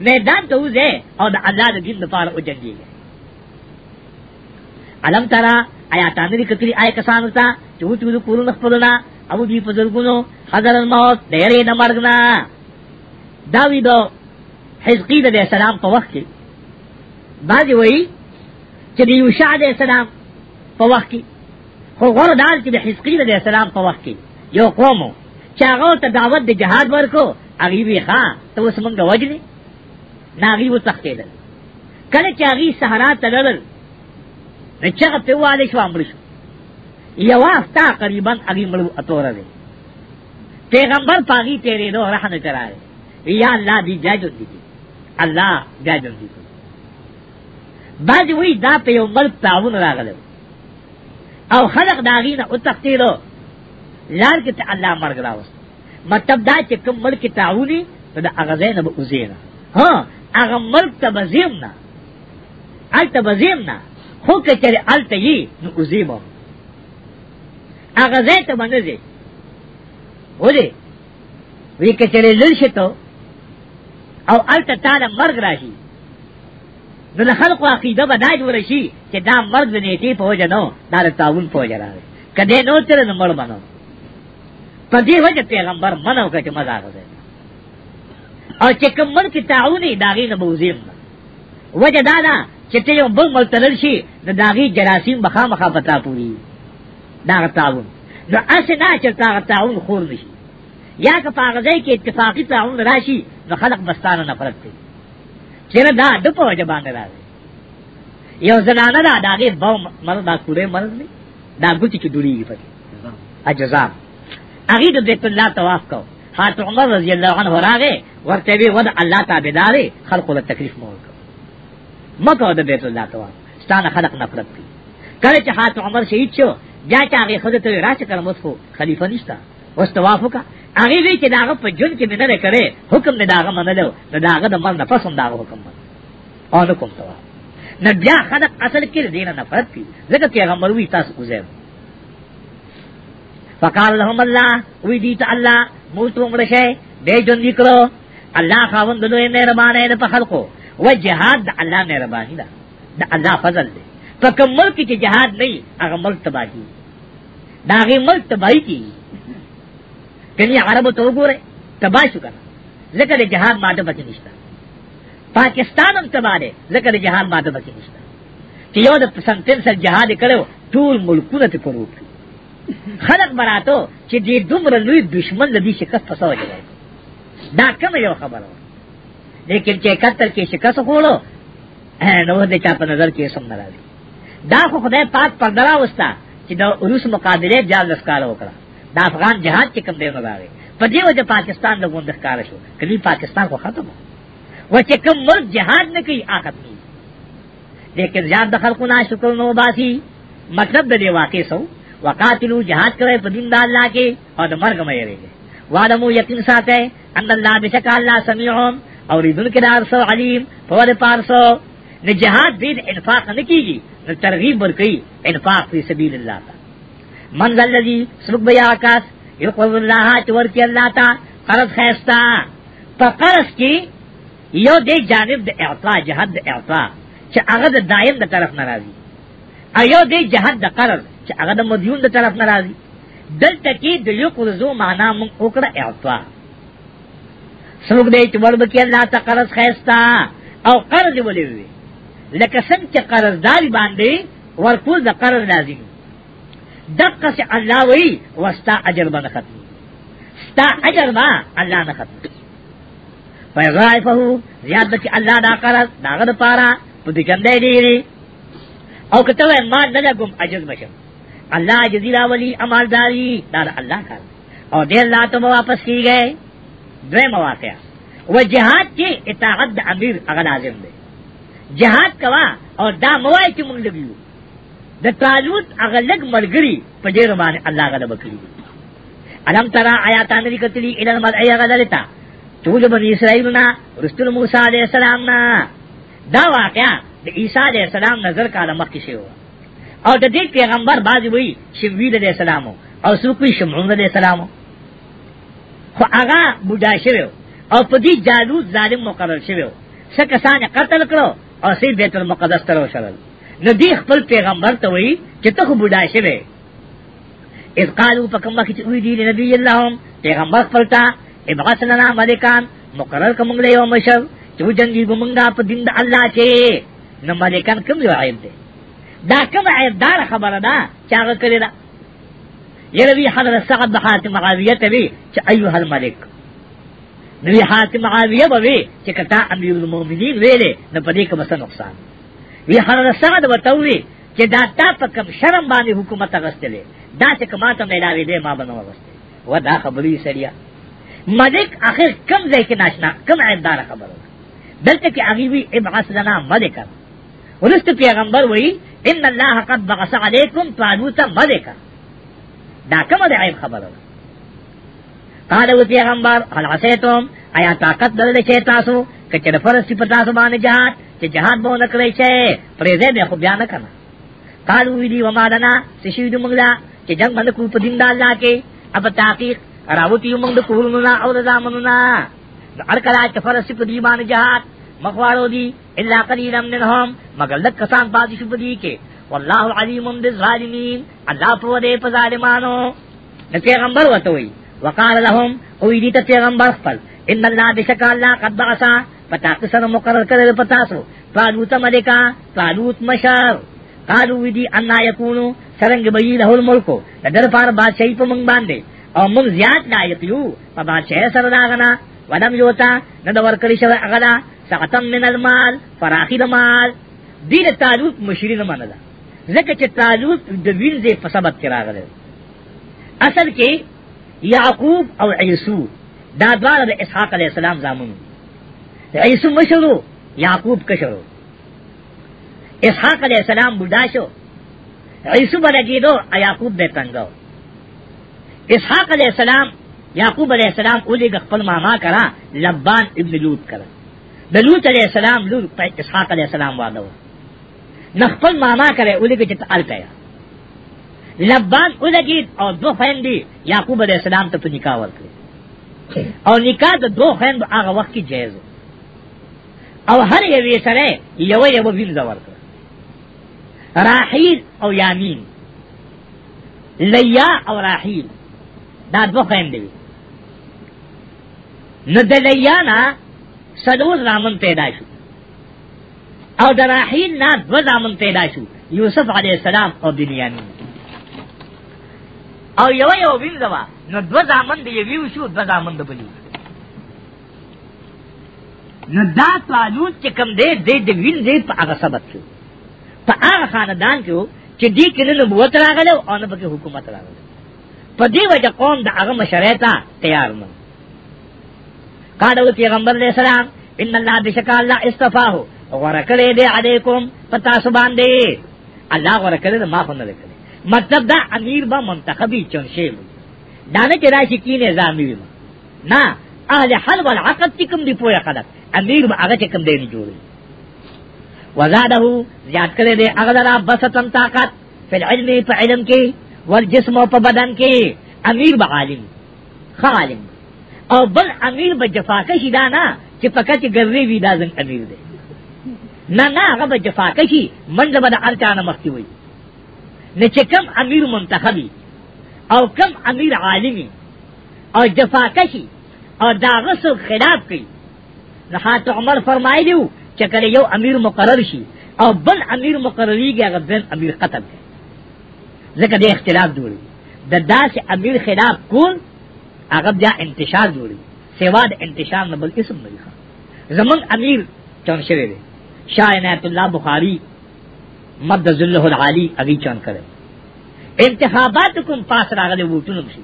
میدان ته وځه او د الله د دین لپاره وجنګيږي علم ترى آیات باندې کتلی آی کسانو ته چې وو چې کورونه خپلنا او دی په زرګونو حضر الموت ډېرې نه مرګنا داوود حزقی د السلام په وخت کې باندې وایي چې د یوشع د السلام په وخت کې خو غره دار چې د حزقی د السلام په وخت کې یو قوم چې هغه ته دعوت د جهاد ورکو هغه وی ښا ته اوس مونږ وجنی ناغي و تختیدل کله چاغي صحرا تلل رچغه په واده شو امر شو یو واسطه قریبا اغي مړو اتوره دي پیغمبر پاغي تیرې دو رحم کراره یا الله دی جاجو دی الله جاجو دی بعد وی دا په یو مل تعاون راغله او خلق داغي نه او تختیدو لار کې ته الله مرګ راوست مطلب دا چې کوم ملک تعاوني دا اغزه نه به وزیره ها هغه ملک ته بزیم نه الته بزیم نه خو که چېرې الته یي نو اوځي به هغه ځای ته به نه ځي ولې وی که چېرې لړ شي ته او الته تا له مرګ راشي نو له خلقو عقیده به دا جوړه شي چې دا مرګ د نیټې په وجه نه دا د تعاون په وجه راغی که دی نو چېرې نو مړ به نه په دې وجه پیغمبر منع وکړه چې مزه راغی او چې کوم ملک تعاوني داغي نه موزیم وجه دا ده چې ته یو بل ملک تلل شي د داغي جراثیم بخا مخا پتا پوری دا تعاون نو اسه نه چې دا تعاون خور نشي یا که پاغځي کې اتفاقی تعاون راشي نو خلق بستانه نفرت کوي چیرې دا د په وجه باندې راځي یو زنانه دا داغي به مرض دا کوره مرض نه دا ګوتی چې دوریږي پکې اجزام هغه د بیت الله طواف کوو حضرت عمر رضی اللہ عنہ راغه ورته وی ود الله تابعدار خلق له تکلیف مو وکړه مکه د بیت الله ته ستانه خلق نفرت کی کله چې حضرت عمر شهید شو بیا چې هغه خود ته راځه کړم اوس خلیفہ نشتا واستوافو کا هغه وی چې داغه په جون کې مننه کړي حکم نه داغه منلو نه داغه د مرنه پس هم داغه حکم من او نه کوم توا نه بیا خلق اصل کې دینه نفرت کی ځکه چې هغه مروي تاسو کوځه فقال لهم الله وی دیت الله موت عمر شے بے جون نکلو اللہ خاوند دلوے مہربانے دے پخل کو و جہاد دا اللہ مہربانی دا دا اللہ فضل دے پکم ملک کی جہاد نہیں اگر ملک تباہی داغی ملک تباہی کی کنی عرب تو گورے تباہ شو کرنا ذکر جہاد مادہ بکی نشتا پاکستان ہم تباہ دے ذکر جہاد مادہ بکی نشتا کہ یو دا سنتین سر جہاد کرو ټول ملکونه ته پروت خلق براتو چې دې دومره لوی دشمن لدی شکست پسو وجه دا کوم یو خبره لیکن چې قتل کې شکست خوړو نو دې چا په نظر کې سم ناراضي دا خو خدای پاک پر درا وستا چې دا روس مقابله جال لسکاله وکړه دا افغان جهاد چې کوم دی راغی په دې وجه پاکستان له ګوند ښکار شو کلی پاکستان خو ختم و چې کوم ملک جهاد نه کوي هغه لیکن زیاد د خلقو نه شکر نو باسي مطلب د دې واقع سو وقاتلو جہاد کرے پدین دا اللہ کے اور دا مرگ میں رہے وعدمو یقین ساتھ ہے ان اللہ بشک اللہ سمیعون اور ادن کے دار سو علیم فور پار سو نہ جہاد دین انفاق نہ کی گی نہ ترغیب برقی انفاق فی سبیل اللہ کا منز الذی سبق بیا آکاس یقرب اللہ چور کی اللہ تا قرض خیستا پا قرض کی یو دے جانب دا اعطا جہاد دا اعطا چا اغد دائم دا طرف ناراضی ایو دے جہاد دا قرض چې هغه د مدیون د طرف نه راځي دلته کې د یو قرضو معنا مونږ وکړه اعطا څوک دې چې ورب کې الله ته قرض خېستا او قرض ولې وي لکه څنګه چې قرضداري باندې ورکول د قرض لازم دقه سے الله وی وستا اجر باندې ختم ستا اجر ما الله نه ختم فیغایفه زیادت چې الله دا قرض داغه پارا پدې کنده دی او کته ما نه کوم اجر بشم اللہ جزیرہ ولی امالداری دار اللہ کار اور دیر اللہ تم واپس کی گئے دو مواقع وہ جہاد کی اطاعت دا امیر اگر لازم دے جہاد کوا اور دا موائے کی منگ لگیو دا تعلوت اگر لگ مرگری پا دیر مانے اللہ غلب کری علم ترا آیاتان دی کتلی الان مرعی غلالتا تول بن اسرائیلنا رسول موسیٰ علیہ السلام نا دا واقعہ دا عیسیٰ علیہ السلام نظر کا لمخ کشے ہوا او د دې پیغمبر باز وی شمویل علیہ السلام او څوک وی شمعون علیہ السلام خو هغه بوډا شوی او په دې جالوت ظالم مقرر شوی څه کسان قتل کړو او سي بیت المقدس تر وشلل نو دې خپل پیغمبر ته وی چې ته خو بوډا شوی اذ قالوا فكم بخت وی دی نبی اللهم پیغمبر خپل ته ابعث لنا ملکان مقرر کوم له یو مشر چې جنگي ګمنګا په دین د الله کې نو ملکان کوم یو عیب دی دا کم عیبدار خبره ده چې هغه کړی ده یلوی حضرت سعد بن حاتم معاویه ته وی چې ایوه الملک نوی حاتم معاویه به وی چې کتا امیر المؤمنین ویلې نو پدې کوم څه نقصان وی حضرت سعد وته وی چې دا تا په کوم شرم باندې حکومت غستلې دا چې کما ته ملاوي دې ما بنو غستلې و دا خبرې سړیا ملک اخر کم ځای کې ناشنا کم عیبدار خبره دلته کې هغه وی ابعث لنا ملک ورسته پیغمبر وی ان الله قد بغس علیکم طالوت ملکا دا کوم د عیب خبره ده قالو پیغمبر هل عسیتم آیا طاقت درلې چې تاسو کچره فرض په تاسو باندې جهاد چې جهاد به نه کړی شي پرې دې به خو بیان کړه قالو وی دی وما لنا سشي دې موږ لا چې جنگ باندې کو په دین الله کې اب تحقیق راوتی موږ د کورونو او د زامنو نه هر کله چې فرض په دې باندې جهاد مخوارو دی الا قلیلا منهم مگر لک کسان پاتې شو دی کې والله علیم بالظالمین الله په دې په ظالمانو د پیغمبر وته وی وقال لهم او دې ته پیغمبر خپل ان الله بشک الله قد بعثا پتا که سره مقرر کړل پتا سو طالوت ملکا طالوت مشار قالو دې ان یکونو سرنګ بی له الملک در پار بادشاہی په مونږ باندې او مونږ زیات لایق یو په بادشاہ سره داغنا ودم یوتا ندور کړی شو هغه سعتم من المال فراخی د مال دین تعلق مشری نه منله ځکه چې تعلق د وینځه په سبب کې راغلی اصل کې یعقوب او عیسو دا دواړه د اسحاق علی السلام زامن عیسو مشرو یعقوب کشرو اسحاق علی السلام بوډا شو عیسو بلګیدو یعقوب به تنگو اسحاق علیہ السلام یعقوب علیہ السلام اولی خپل ماما کرا لبان ابن لوط کرا دلوت علیہ السلام لور پہ اسحاق علیہ السلام والا ہو نخپل ماما کرے اولی کے جتا الکیا لبان اولگید اور دو خیندی یعقوب علیہ السلام تک تو نکاح ورکلی اور نکاح دو دو خیند آغا وقت کی جائز او هر یوی سره یو یو ویل دا ورکړه راحیل او یامین لیا او راحیل دا دوه خیم دی نو د لیا نه سلور زامن پیدا شو او دراحین نه دو زامن پیدا شو یوسف علیہ السلام او بنیامین او یو یو وین دوا نو دو زامن دی یو شو دو زامن دی بلی نو دا طالوت چې کم دی دې د وین دې په هغه سبب شو په هغه خاندان کې چې دې کې نه نبوت راغله او نه پکې حکومت راغله په دې وجه قوم د هغه مشرعه تیار نه قالو پیغمبر علیہ السلام ان اللہ بشکا اللہ استفاہو غرکلے دے علیکم پتا سبان دے اللہ غرکلے دے ما خون دے کلے مطلب دا امیر با منتخبی چونشے ہوئی دانے کے رائے شکین ازامی بھی ما نا اہل حل والعقد چکم دی پویا خلق امیر با آگا چکم دے نجوری وزادہو زیاد کرے دے اغدرہ بسطن طاقت فی العلم پا علم کی والجسم پا بدن کی امیر با عالم خالم او بل امیر به جفاکشی دا نه چې پکې ګرځي وی دا زنګ امیر دی نه نه هغه به جفاکشی منځ به د ارچانه مختی وي نه چې کم امیر منتخبي او کم امیر عالمی او جفاکشی او داغه سو خلاف کوي رحات عمر فرمایلیو چې کله یو امیر مقرر شي او بل امیر مقرریږي هغه بل امیر قتل کوي ځکه د اختلاف جوړي د داسې امیر خلاف کول هغه بیا انتشار جوړي سیوا د انتشار نه بل قسم نه ښه زمون امیر چون شوی دی شاه عنایت الله بخاری مد ذله العالی اگی چون کړي انتخابات کوم پاس راغلي ووټونه شي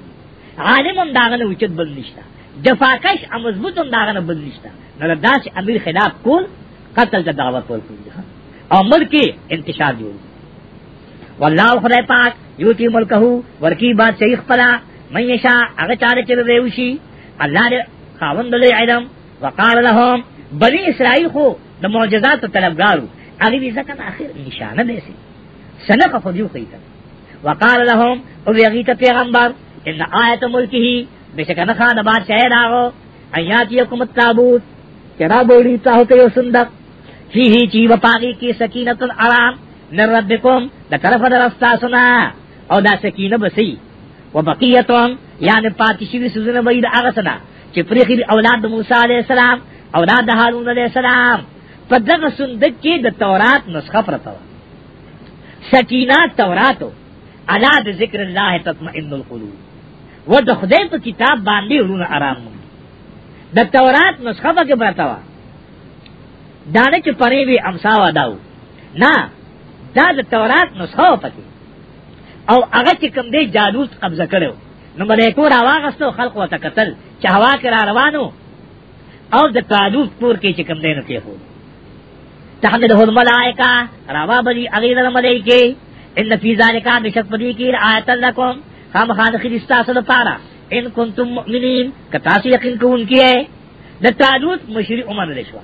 عالم هم داغه نه وچت بل نشتا دفاکش او مضبوط هم داغه نه بل نشتا نه داس امیر خلاف کول قتل ته دعوت ورکړي او ملک انتشار جوړي والله خدای پاک یوتی ملکه ورکی بات صحیح خپلا من یشا هغه چاله چې دی وشي الله دې خاوند دې علم وقال لهم بني اسرائيل خو د معجزات طلبګارو هغه دې ځکه اخر نشانه دی سي سنه په دیو کوي وقال لهم او یغیت پیغمبر ان آیت ملکه بشکنه خان بار شاید هغه ایات یکم التابوت چرا بولی تاسو ته یو صندوق فيه چی و پاغي کې سکینت الارام من ربکم د طرف درستا سنا او دا سکینه بسی و بقیتهم یعنی پاتشی وی سوزن بید اغسنا چې پریخی اولاد موسی علیہ السلام اولاد د هارون علیہ السلام په دغه صندوق کې د تورات نسخه پرته وه سکینه توراتو الا د ذکر الله تطمئن القلوب و د خدای په کتاب باندې ورونه آرام مومي د تورات نسخه پکې پرته وه دانه چې پرې وی امسا وداو نه دا د تورات نسخه پکې او هغه چې کوم دی جالوس قبضه کړو نو ملائکو راواغستو خلق وته قتل چې هوا کې را روانو او د تالوس پور کې چې کوم دی نو کې هو تحمله الملائکه راوا بلی هغه د ملائکه ان فی ذلک بشک پدی کی آیت لکم خام خان خریستا سره پارا ان کنتم مؤمنین کتا سی یقین کو ان کی ہے د تاجوت مشری عمر لشوا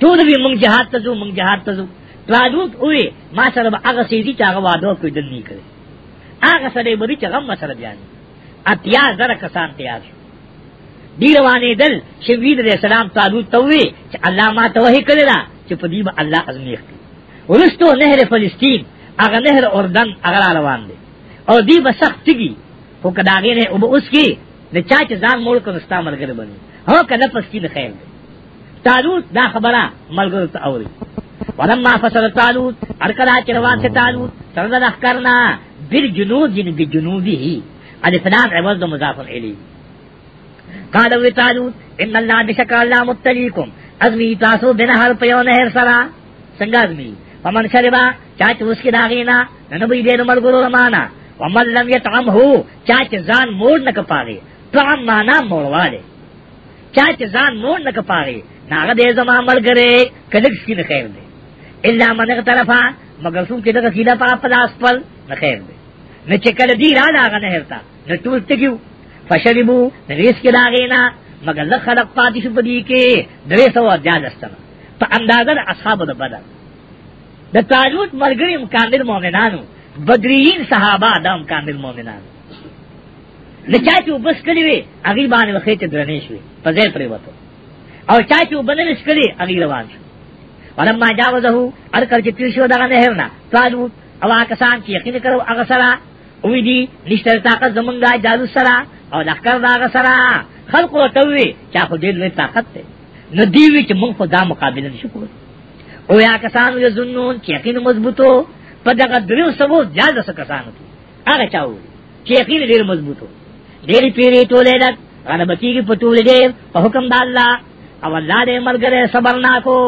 ټول وی مونږ جهاد ته ځو مونږ جهاد ته ځو تاجوت وې ما سره هغه سیدی چاغه وادو کوي دلی کړي هغه سړی مری چې غم سره بیان اتیا زره کسان تیار شو دی روانه دل شوید علیہ السلام تعالوت توی چې الله ما توحی کړی دا چې په دې الله ازمیخ ورستو نهر فلسطین هغه نهر اردن هغه روان دی او دی به سخت کیږي خو کداغه نه او اوس کې د چا چې ځان مول کو نستا ملګری بني هو کنه فلسطین خیر دی تعالوت دا خبره ملګرو ته اوري ولما فصل تعالوت ارکلا چې روان ته تعالوت سره د احکارنا بل جنود یعنی بجنوبی ہی الف لام عوض دو مضاف الیہ قالو تعالود ان اللہ بشک اللہ مبتلیکم ازمی تاسو بنہر پیو نہر سرا څنګه ازمی ومن شربا چاچ اس کی داغینا ننبی دین مرګرو رمانا ومن لم یطعم ہو چاچ ځان موڑ نہ کپاوی طعم معنا موڑواله چاچ ځان موڑ نہ کپاوی ناغه دې زما مرګره کلک سین خیر دے الا من طرفا مگر سو کې دغه سیده په پلاس پر نه خیر دے نو چې کله دی را لاغه نه هرتا نو ټول تګیو فشربو ریس کې داغینا مگر زه خلق پاتې شو پدې کې درې سو ځان استم په اندازه د اصحاب د بدر د تاجوت مرګریم کامل مؤمنانو بدرین صحابه دام کامل مؤمنانو لچا چې وبس کړی وي هغه باندې وخت درنې شوې په ځای پرې وته او چا چې وبنل شکړي هغه روان شو ولما جاوزه ار کړ چې تیر شو دغه نه هرنا تاجوت او هغه سان چې یقین کړو هغه سره وی دی نشتر طاقت زمون دا جادو سرا او لخکر داغ سرا خلق و تووی چا خو دیر لوی طاقت تے نو دیوی چا من خدا مقابلہ نشکور او یا کسانو یزنون چا یقین مضبوطو پا داغ دریو سبو جاز اسا کسانو کی آگا چاو چا یقین دیر مضبوطو دیر پیری تولے لگ غنبتی کی پتول دیر پا حکم دا اللہ او اللہ دے مرگرے صبرناکو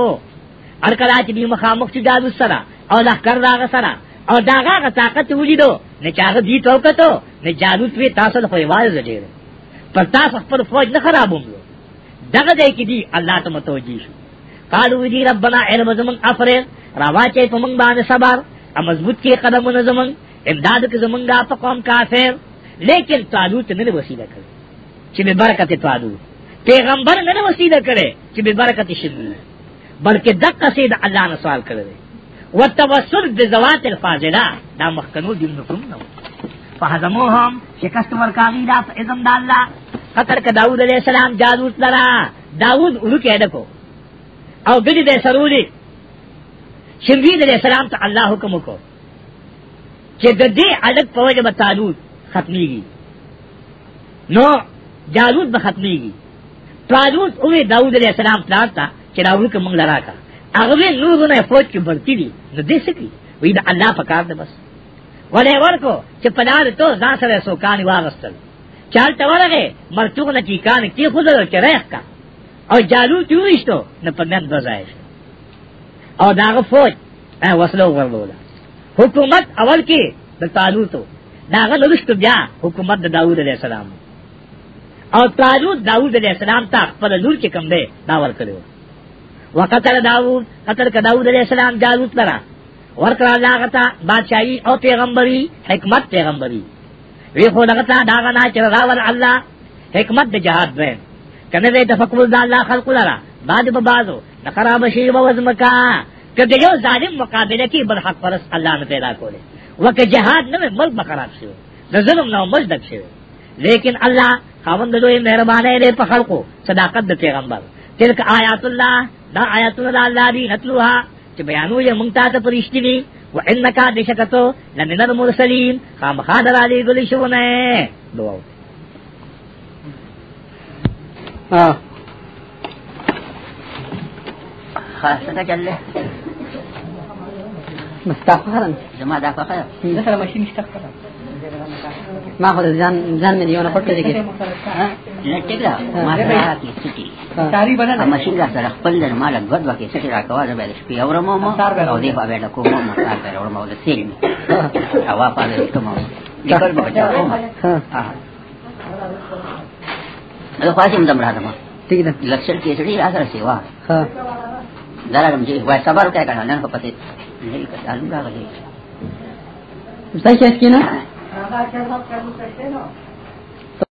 ارکلا چا دی مخامخ چا جادو سرا او لخکر داغ سرا او داغا کا طاقت ولیدو نه چاغه دی توکته نه جالوت وی تاسو له خوایواز ډیر پر تاسو خپل فوج نه خرابوم دغه دې کې دی الله ته متوجي شو قالو دی ربنا علم زمن افر راواچې په مونږ باندې صبر ا مضبوط کې قدمونه زمن امداد کې زمن دا په قوم کافر لیکن طالوت نه وسیله کړ چې به برکت طالوت پیغمبر نه وسیله کړي چې به برکت شي بلکې دغه سید الله نه سوال کړي والتوسل بذوات الفاضله دا مخکنو دین نکوم نو فهزموهم شکست ورکاغی دا فعظم دا اللہ خطر که داود علیہ السلام جادوت لرا داود اولو که دکو او گلی دے سرولی شموید علیہ السلام تا اللہ حکم کو چه ددی علق پوجه بطالوت ختمیگی نو جالوت بختمیگی طالوت اوی داود علیہ السلام پلان تا چه داود که منگ لرا کا اغوی نور گنا فوج کی بڑھتی دی نو دے سکی وی دا اللہ پکار دے بس ولی ورکو چی پلار تو زان سر سو کانی واغستل چال تورا گئے مرتوغ نچی کانی تی خودر چی ریخ کا او جالو چورشتو نو پنن بزائش او داغ فوج وصلو غردولا حکومت اول کې د طالوتو داغه لرشت بیا حکومت د داوود علیه السلام او طالوت داوود علیه السلام ته خپل نور کې کم دی دا ور کړو وقتل داود قتل کا داود علیہ السلام جالوت لرا ورکر اللہ غتا بادشاہی او پیغمبری حکمت پیغمبری وی خود غتا داغنا چرغاور اللہ حکمت دے جہاد دوین کنے دے تفکر دا اللہ خلق لرا بعد ببازو نقرا بشیب وزمکا کہ جو ظالم مقابلے کی برحق پرس اللہ نے پیدا کولے وکہ جہاد نہ ملک بخراب شو نہ ظلم نہ مجدک شو لیکن اللہ خاوند دوی مہربانے دے پخل کو صداقت دے پیغمبر تلک آیات اللہ دا آیاتنا دا اللہ دی نتلوها چی بیانو یا منگتا تا پرشتی دی و انکا دشکتو لمن المرسلین خامخا در آلی گلی شونے دعا ہاں خاصتا چل لے مستقرن جمع دا فقر مشین مشتقرن ما خو ځان ځان مې یو نه پټ کړی کې تاری بدل ماشین را سره خپل در مال غد وکي چې را کوا زبې شپې او رمو ما او دې په وړه کوم ما سار پر اور ما ول سیل او په دې کوم نکړ بچو ها نو خاصم دم راځم ٹھیک ده لکشل کې سړي را سره سیوا ها دلارم چې وای صبر کوي کنه نن په پته نه کړه راغلی څه کې نه زیادہ چیز کر سکتے ہیں نا